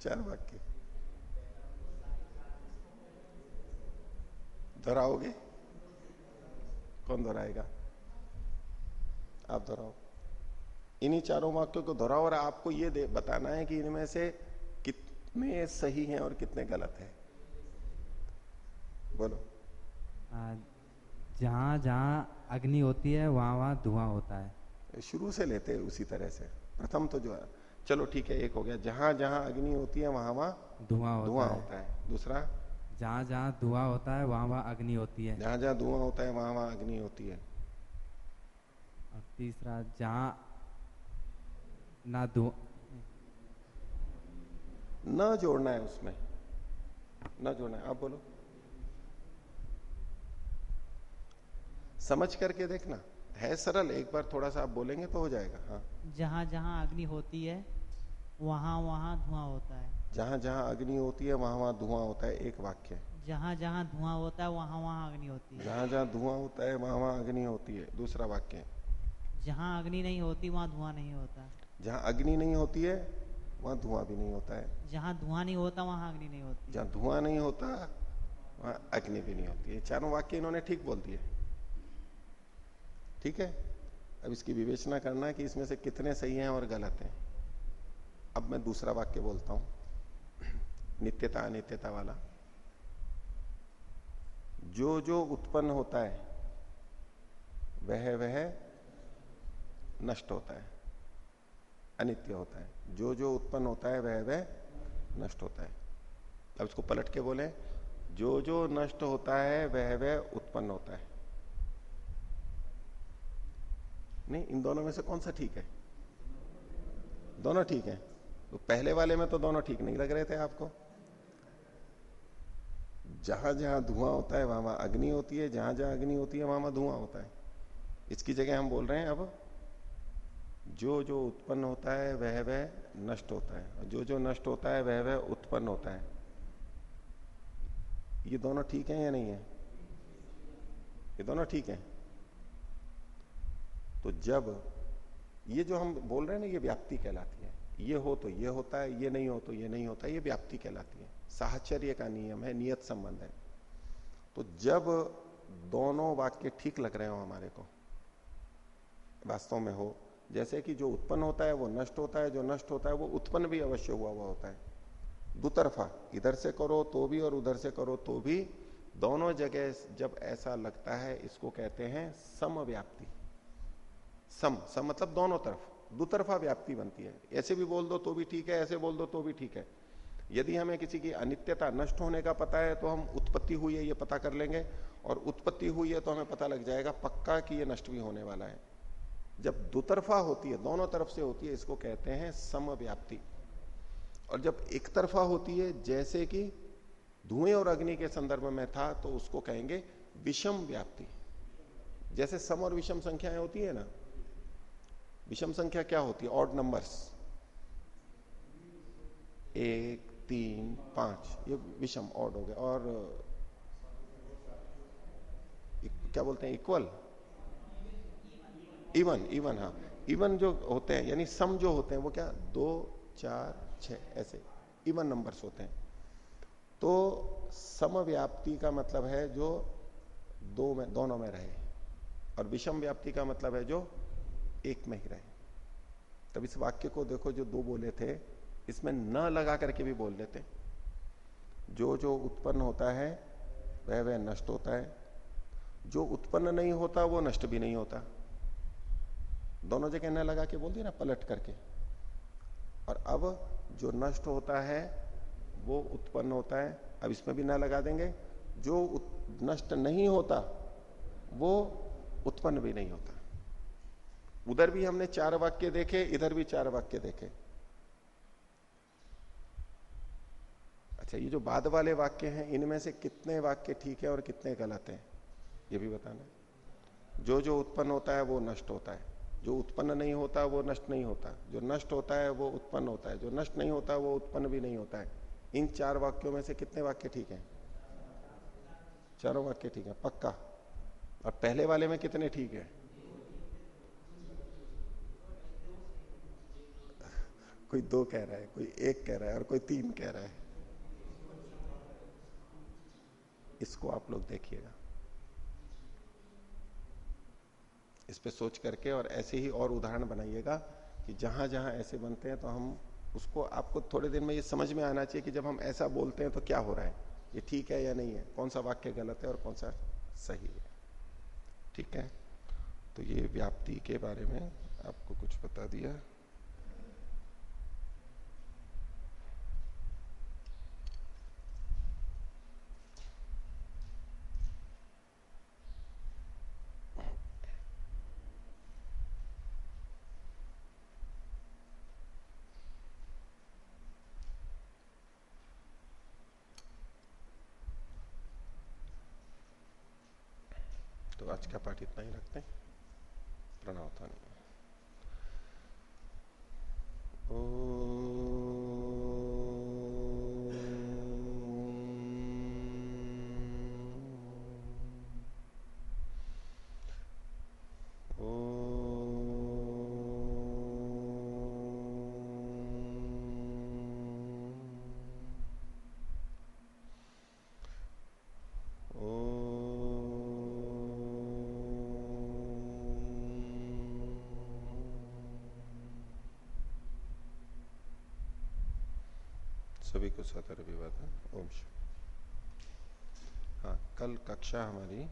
चार वाक्य। दोहराओगे? कौन दोहराएगा? आप दोहराओ। इन्हीं चारों वाक्यों को दोहराओ और आपको ये बताना है कि इनमें से कितने सही हैं और कितने गलत हैं। बोलो। जहाँ जहाँ अग्नि होती है वहाँ वहाँ धुआँ होता है। शुरू से लेते हैं उसी तरह से। प्रथम तो जो है चलो ठीक है एक हो गया। जहाँ जहाँ अग्नि होती है वहाँ वहाँ धुआँ होता, धुआँ होता है। दूसरा? जहाँ जहाँ धुआँ होता है वहाँ वहाँ अग्नि होती है। जहाँ जहाँ धुआँ होता है वहाँ वहाँ अग्नि होती है। तीसरा जहाँ ना धुआँ। न जोड़ना है उसमें। न जोड़ना है। आप बोलो। समझ करके देखना। है सरल एक बार थोड़ा सा आप बोलेंगे तो हो जाएगा। हाँ। जहाँ जहाँ अग्नि होती है वहाँ वहाँ धुआँ होता है। जहाँ जहाँ अग्नि होती है वहाँ वहाँ धुआँ होता है एक वाक्य। जहाँ जहाँ धुआँ होता है वहाँ वहाँ अग्नि होती है। जहाँ जहाँ धुआँ होता है वहाँ वहाँ अग्नि होती है। दूसरा वाक्य। जहाँ अग्नि नहीं होती वहाँ धुआँ नहीं होता। जहाँ अग्नि नहीं होती है वहाँ धुआँ भी नहीं होता है। जहाँ धुआँ नहीं होता वहाँ अग्नि नहीं होती। जहाँ धुआँ नहीं होता वहाँ अग्नि भी नहीं होती है। चारों वाक्य इन्होंने ठीक बोल दिए। ठीक है? अब इसकी विवेचना करना है कि इसमें से कितने सही हैं और गलत हैं। अब मैं दूसरा वाक्य बोलता हूँ। नित्यता अनित्यता वाला। जो जो उत्पन्न होता है वह वह नष्ट होता है, अनित्य होता है। जो जो उत्पन्न होता है, वह वह नष्ट होता है। अब इसको पलट के बोले, जो जो नष्ट होता है, वह वह उत्पन्न होता है। नहीं, इन दोनों में से कौन सा ठीक है? दोनों ठीक है। तो पहले वाले में तो दोनों ठीक नहीं लग रहे थे आपको। जहाँ जहाँ धुआँ होता है, वहाँ वहाँ अग्नि होती है, जहाँ जहाँ अग्नि होती है, वहाँ वहाँ धुआँ होता है। इसकी जगह हम बोल रहे हैं अब जो जो उत्पन्न होता है, वह वह नष्ट होता है। और जो जो नष्ट होता है, वह वह उत्पन्न होता है। ये दोनों ठीक है या नहीं है? ये दोनों ठीक है। तो जब ये जो हम बोल रहे हैं ना, ये व्याप्ति कहलाती है। ये हो तो ये होता है, ये नहीं हो तो ये नहीं होता ये व्याप्ति कहलाती है। साहचर्य का नियम है, नियत संबंध है। तो जब दोनों वाक्य ठीक लग रहे हो हमारे को, वास्तव में हो जैसे कि जो उत्पन्न होता है, वो नष्ट होता है, जो नष्ट होता है, वो उत्पन्न भी अवश्य हुआ हुआ होता है। दुतरफा, इधर से करो तो भी और उधर से करो तो भी, दोनों जगह जब ऐसा लगता है, इसको कहते हैं समव्याप्ति। सम सम मतलब दोनों तरफ़, दुतरफा व्याप्ति बनती है। ऐसे भी बोल दो तो भी ठीक है, ऐसे बोल दो तो भी ठीक है। यदि हमें किसी की अनित्यता नष्ट होने का पता है तो हम उत्पत्ति हुई है, ये पता कर लेंगे, और उत्पत्ति हुई है तो हमें पता लग जाएगा पक्का कि ये नष्ट भी होने वाला है। जब दुतरफा होती है, दोनों तरफ़ से होती है, इसको कहते हैं समव्याप्ति। और जब एक तरफा होती है, जैसे कि धुएँ और अग्नि के संदर्भ में था तो उसको कहेंगे विषम व्याप्ति। जैसे सम और विषम संख्याएँ होती है ना, विषम संख्या क्या होती है? ऑड नंबर्स एक, तीन, पाँच, ये विषम ऑड हो गया। और क्या बोलते हैं? इक्वल इवन इवन हाँ। इवन जो होते हैं, यानी सम जो होते हैं, वो क्या? दो, चार छ ऐसे। इवन नंबर्स होते हैं। तो समव्याप्ति का मतलब है जो दो में, दोनों में रहे। और विषम व्याप्ति का मतलब है जो एक में ही रहे। तब इस वाक्य को देखो, जो दो बोले थे, इसमें न लगा करके भी बोल लेते जो जो उत्पन्न होता है, वह वह नष्ट होता है। जो उत्पन्न नहीं होता, वो नष्ट भी नहीं होता। दोनों जगह न लगा के बोल दिया ना, पलट करके। और अब जो नष्ट होता है, वो उत्पन्न होता है। अब इसमें भी न लगा देंगे। जो नष्ट नहीं होता, वो उत्पन्न भी नहीं होता। उधर भी हमने चार वाक्य देखे, इधर भी चार वाक्य देखे। अच्छा ये जो बाद वाले वाक्य हैं, इनमें से कितने वाक्य ठीक है और कितने गलत हैं, ये भी बताना। जो जो उत्पन्न होता है, वो नष्ट होता है। जो उत्पन्न नहीं होता, वो नष्ट नहीं होता। जो नष्ट होता है, वो उत्पन्न होता है। जो नष्ट नहीं होता, वो उत्पन्न भी नहीं होता है। इन चार वाक्यों में से कितने वाक्य ठीक है? चारों वाक्य ठीक है, पक्का? और पहले वाले में कितने ठीक है? कोई दो कह रहा है, कोई एक कह रहा है, और कोई तीन कह रहा है। इसको आप लोग देखिएगा। इस पे सोच करके और ऐसे ही और उदाहरण बनाइएगा कि जहाँ जहाँ ऐसे बनते हैं तो हम उसको, आपको थोड़े दिन में ये समझ में आना चाहिए कि जब हम ऐसा बोलते हैं तो क्या हो रहा है, ये ठीक है या नहीं है, कौन सा वाक्य गलत है और कौन सा सही है। ठीक है? तो ये व्याप्ति के बारे में आपको कुछ बता दिया आज का पाठ इतना ही रखते हैं प्रणव था सभी को सतर विवाद ओम हाँ कल कक्षा हमारी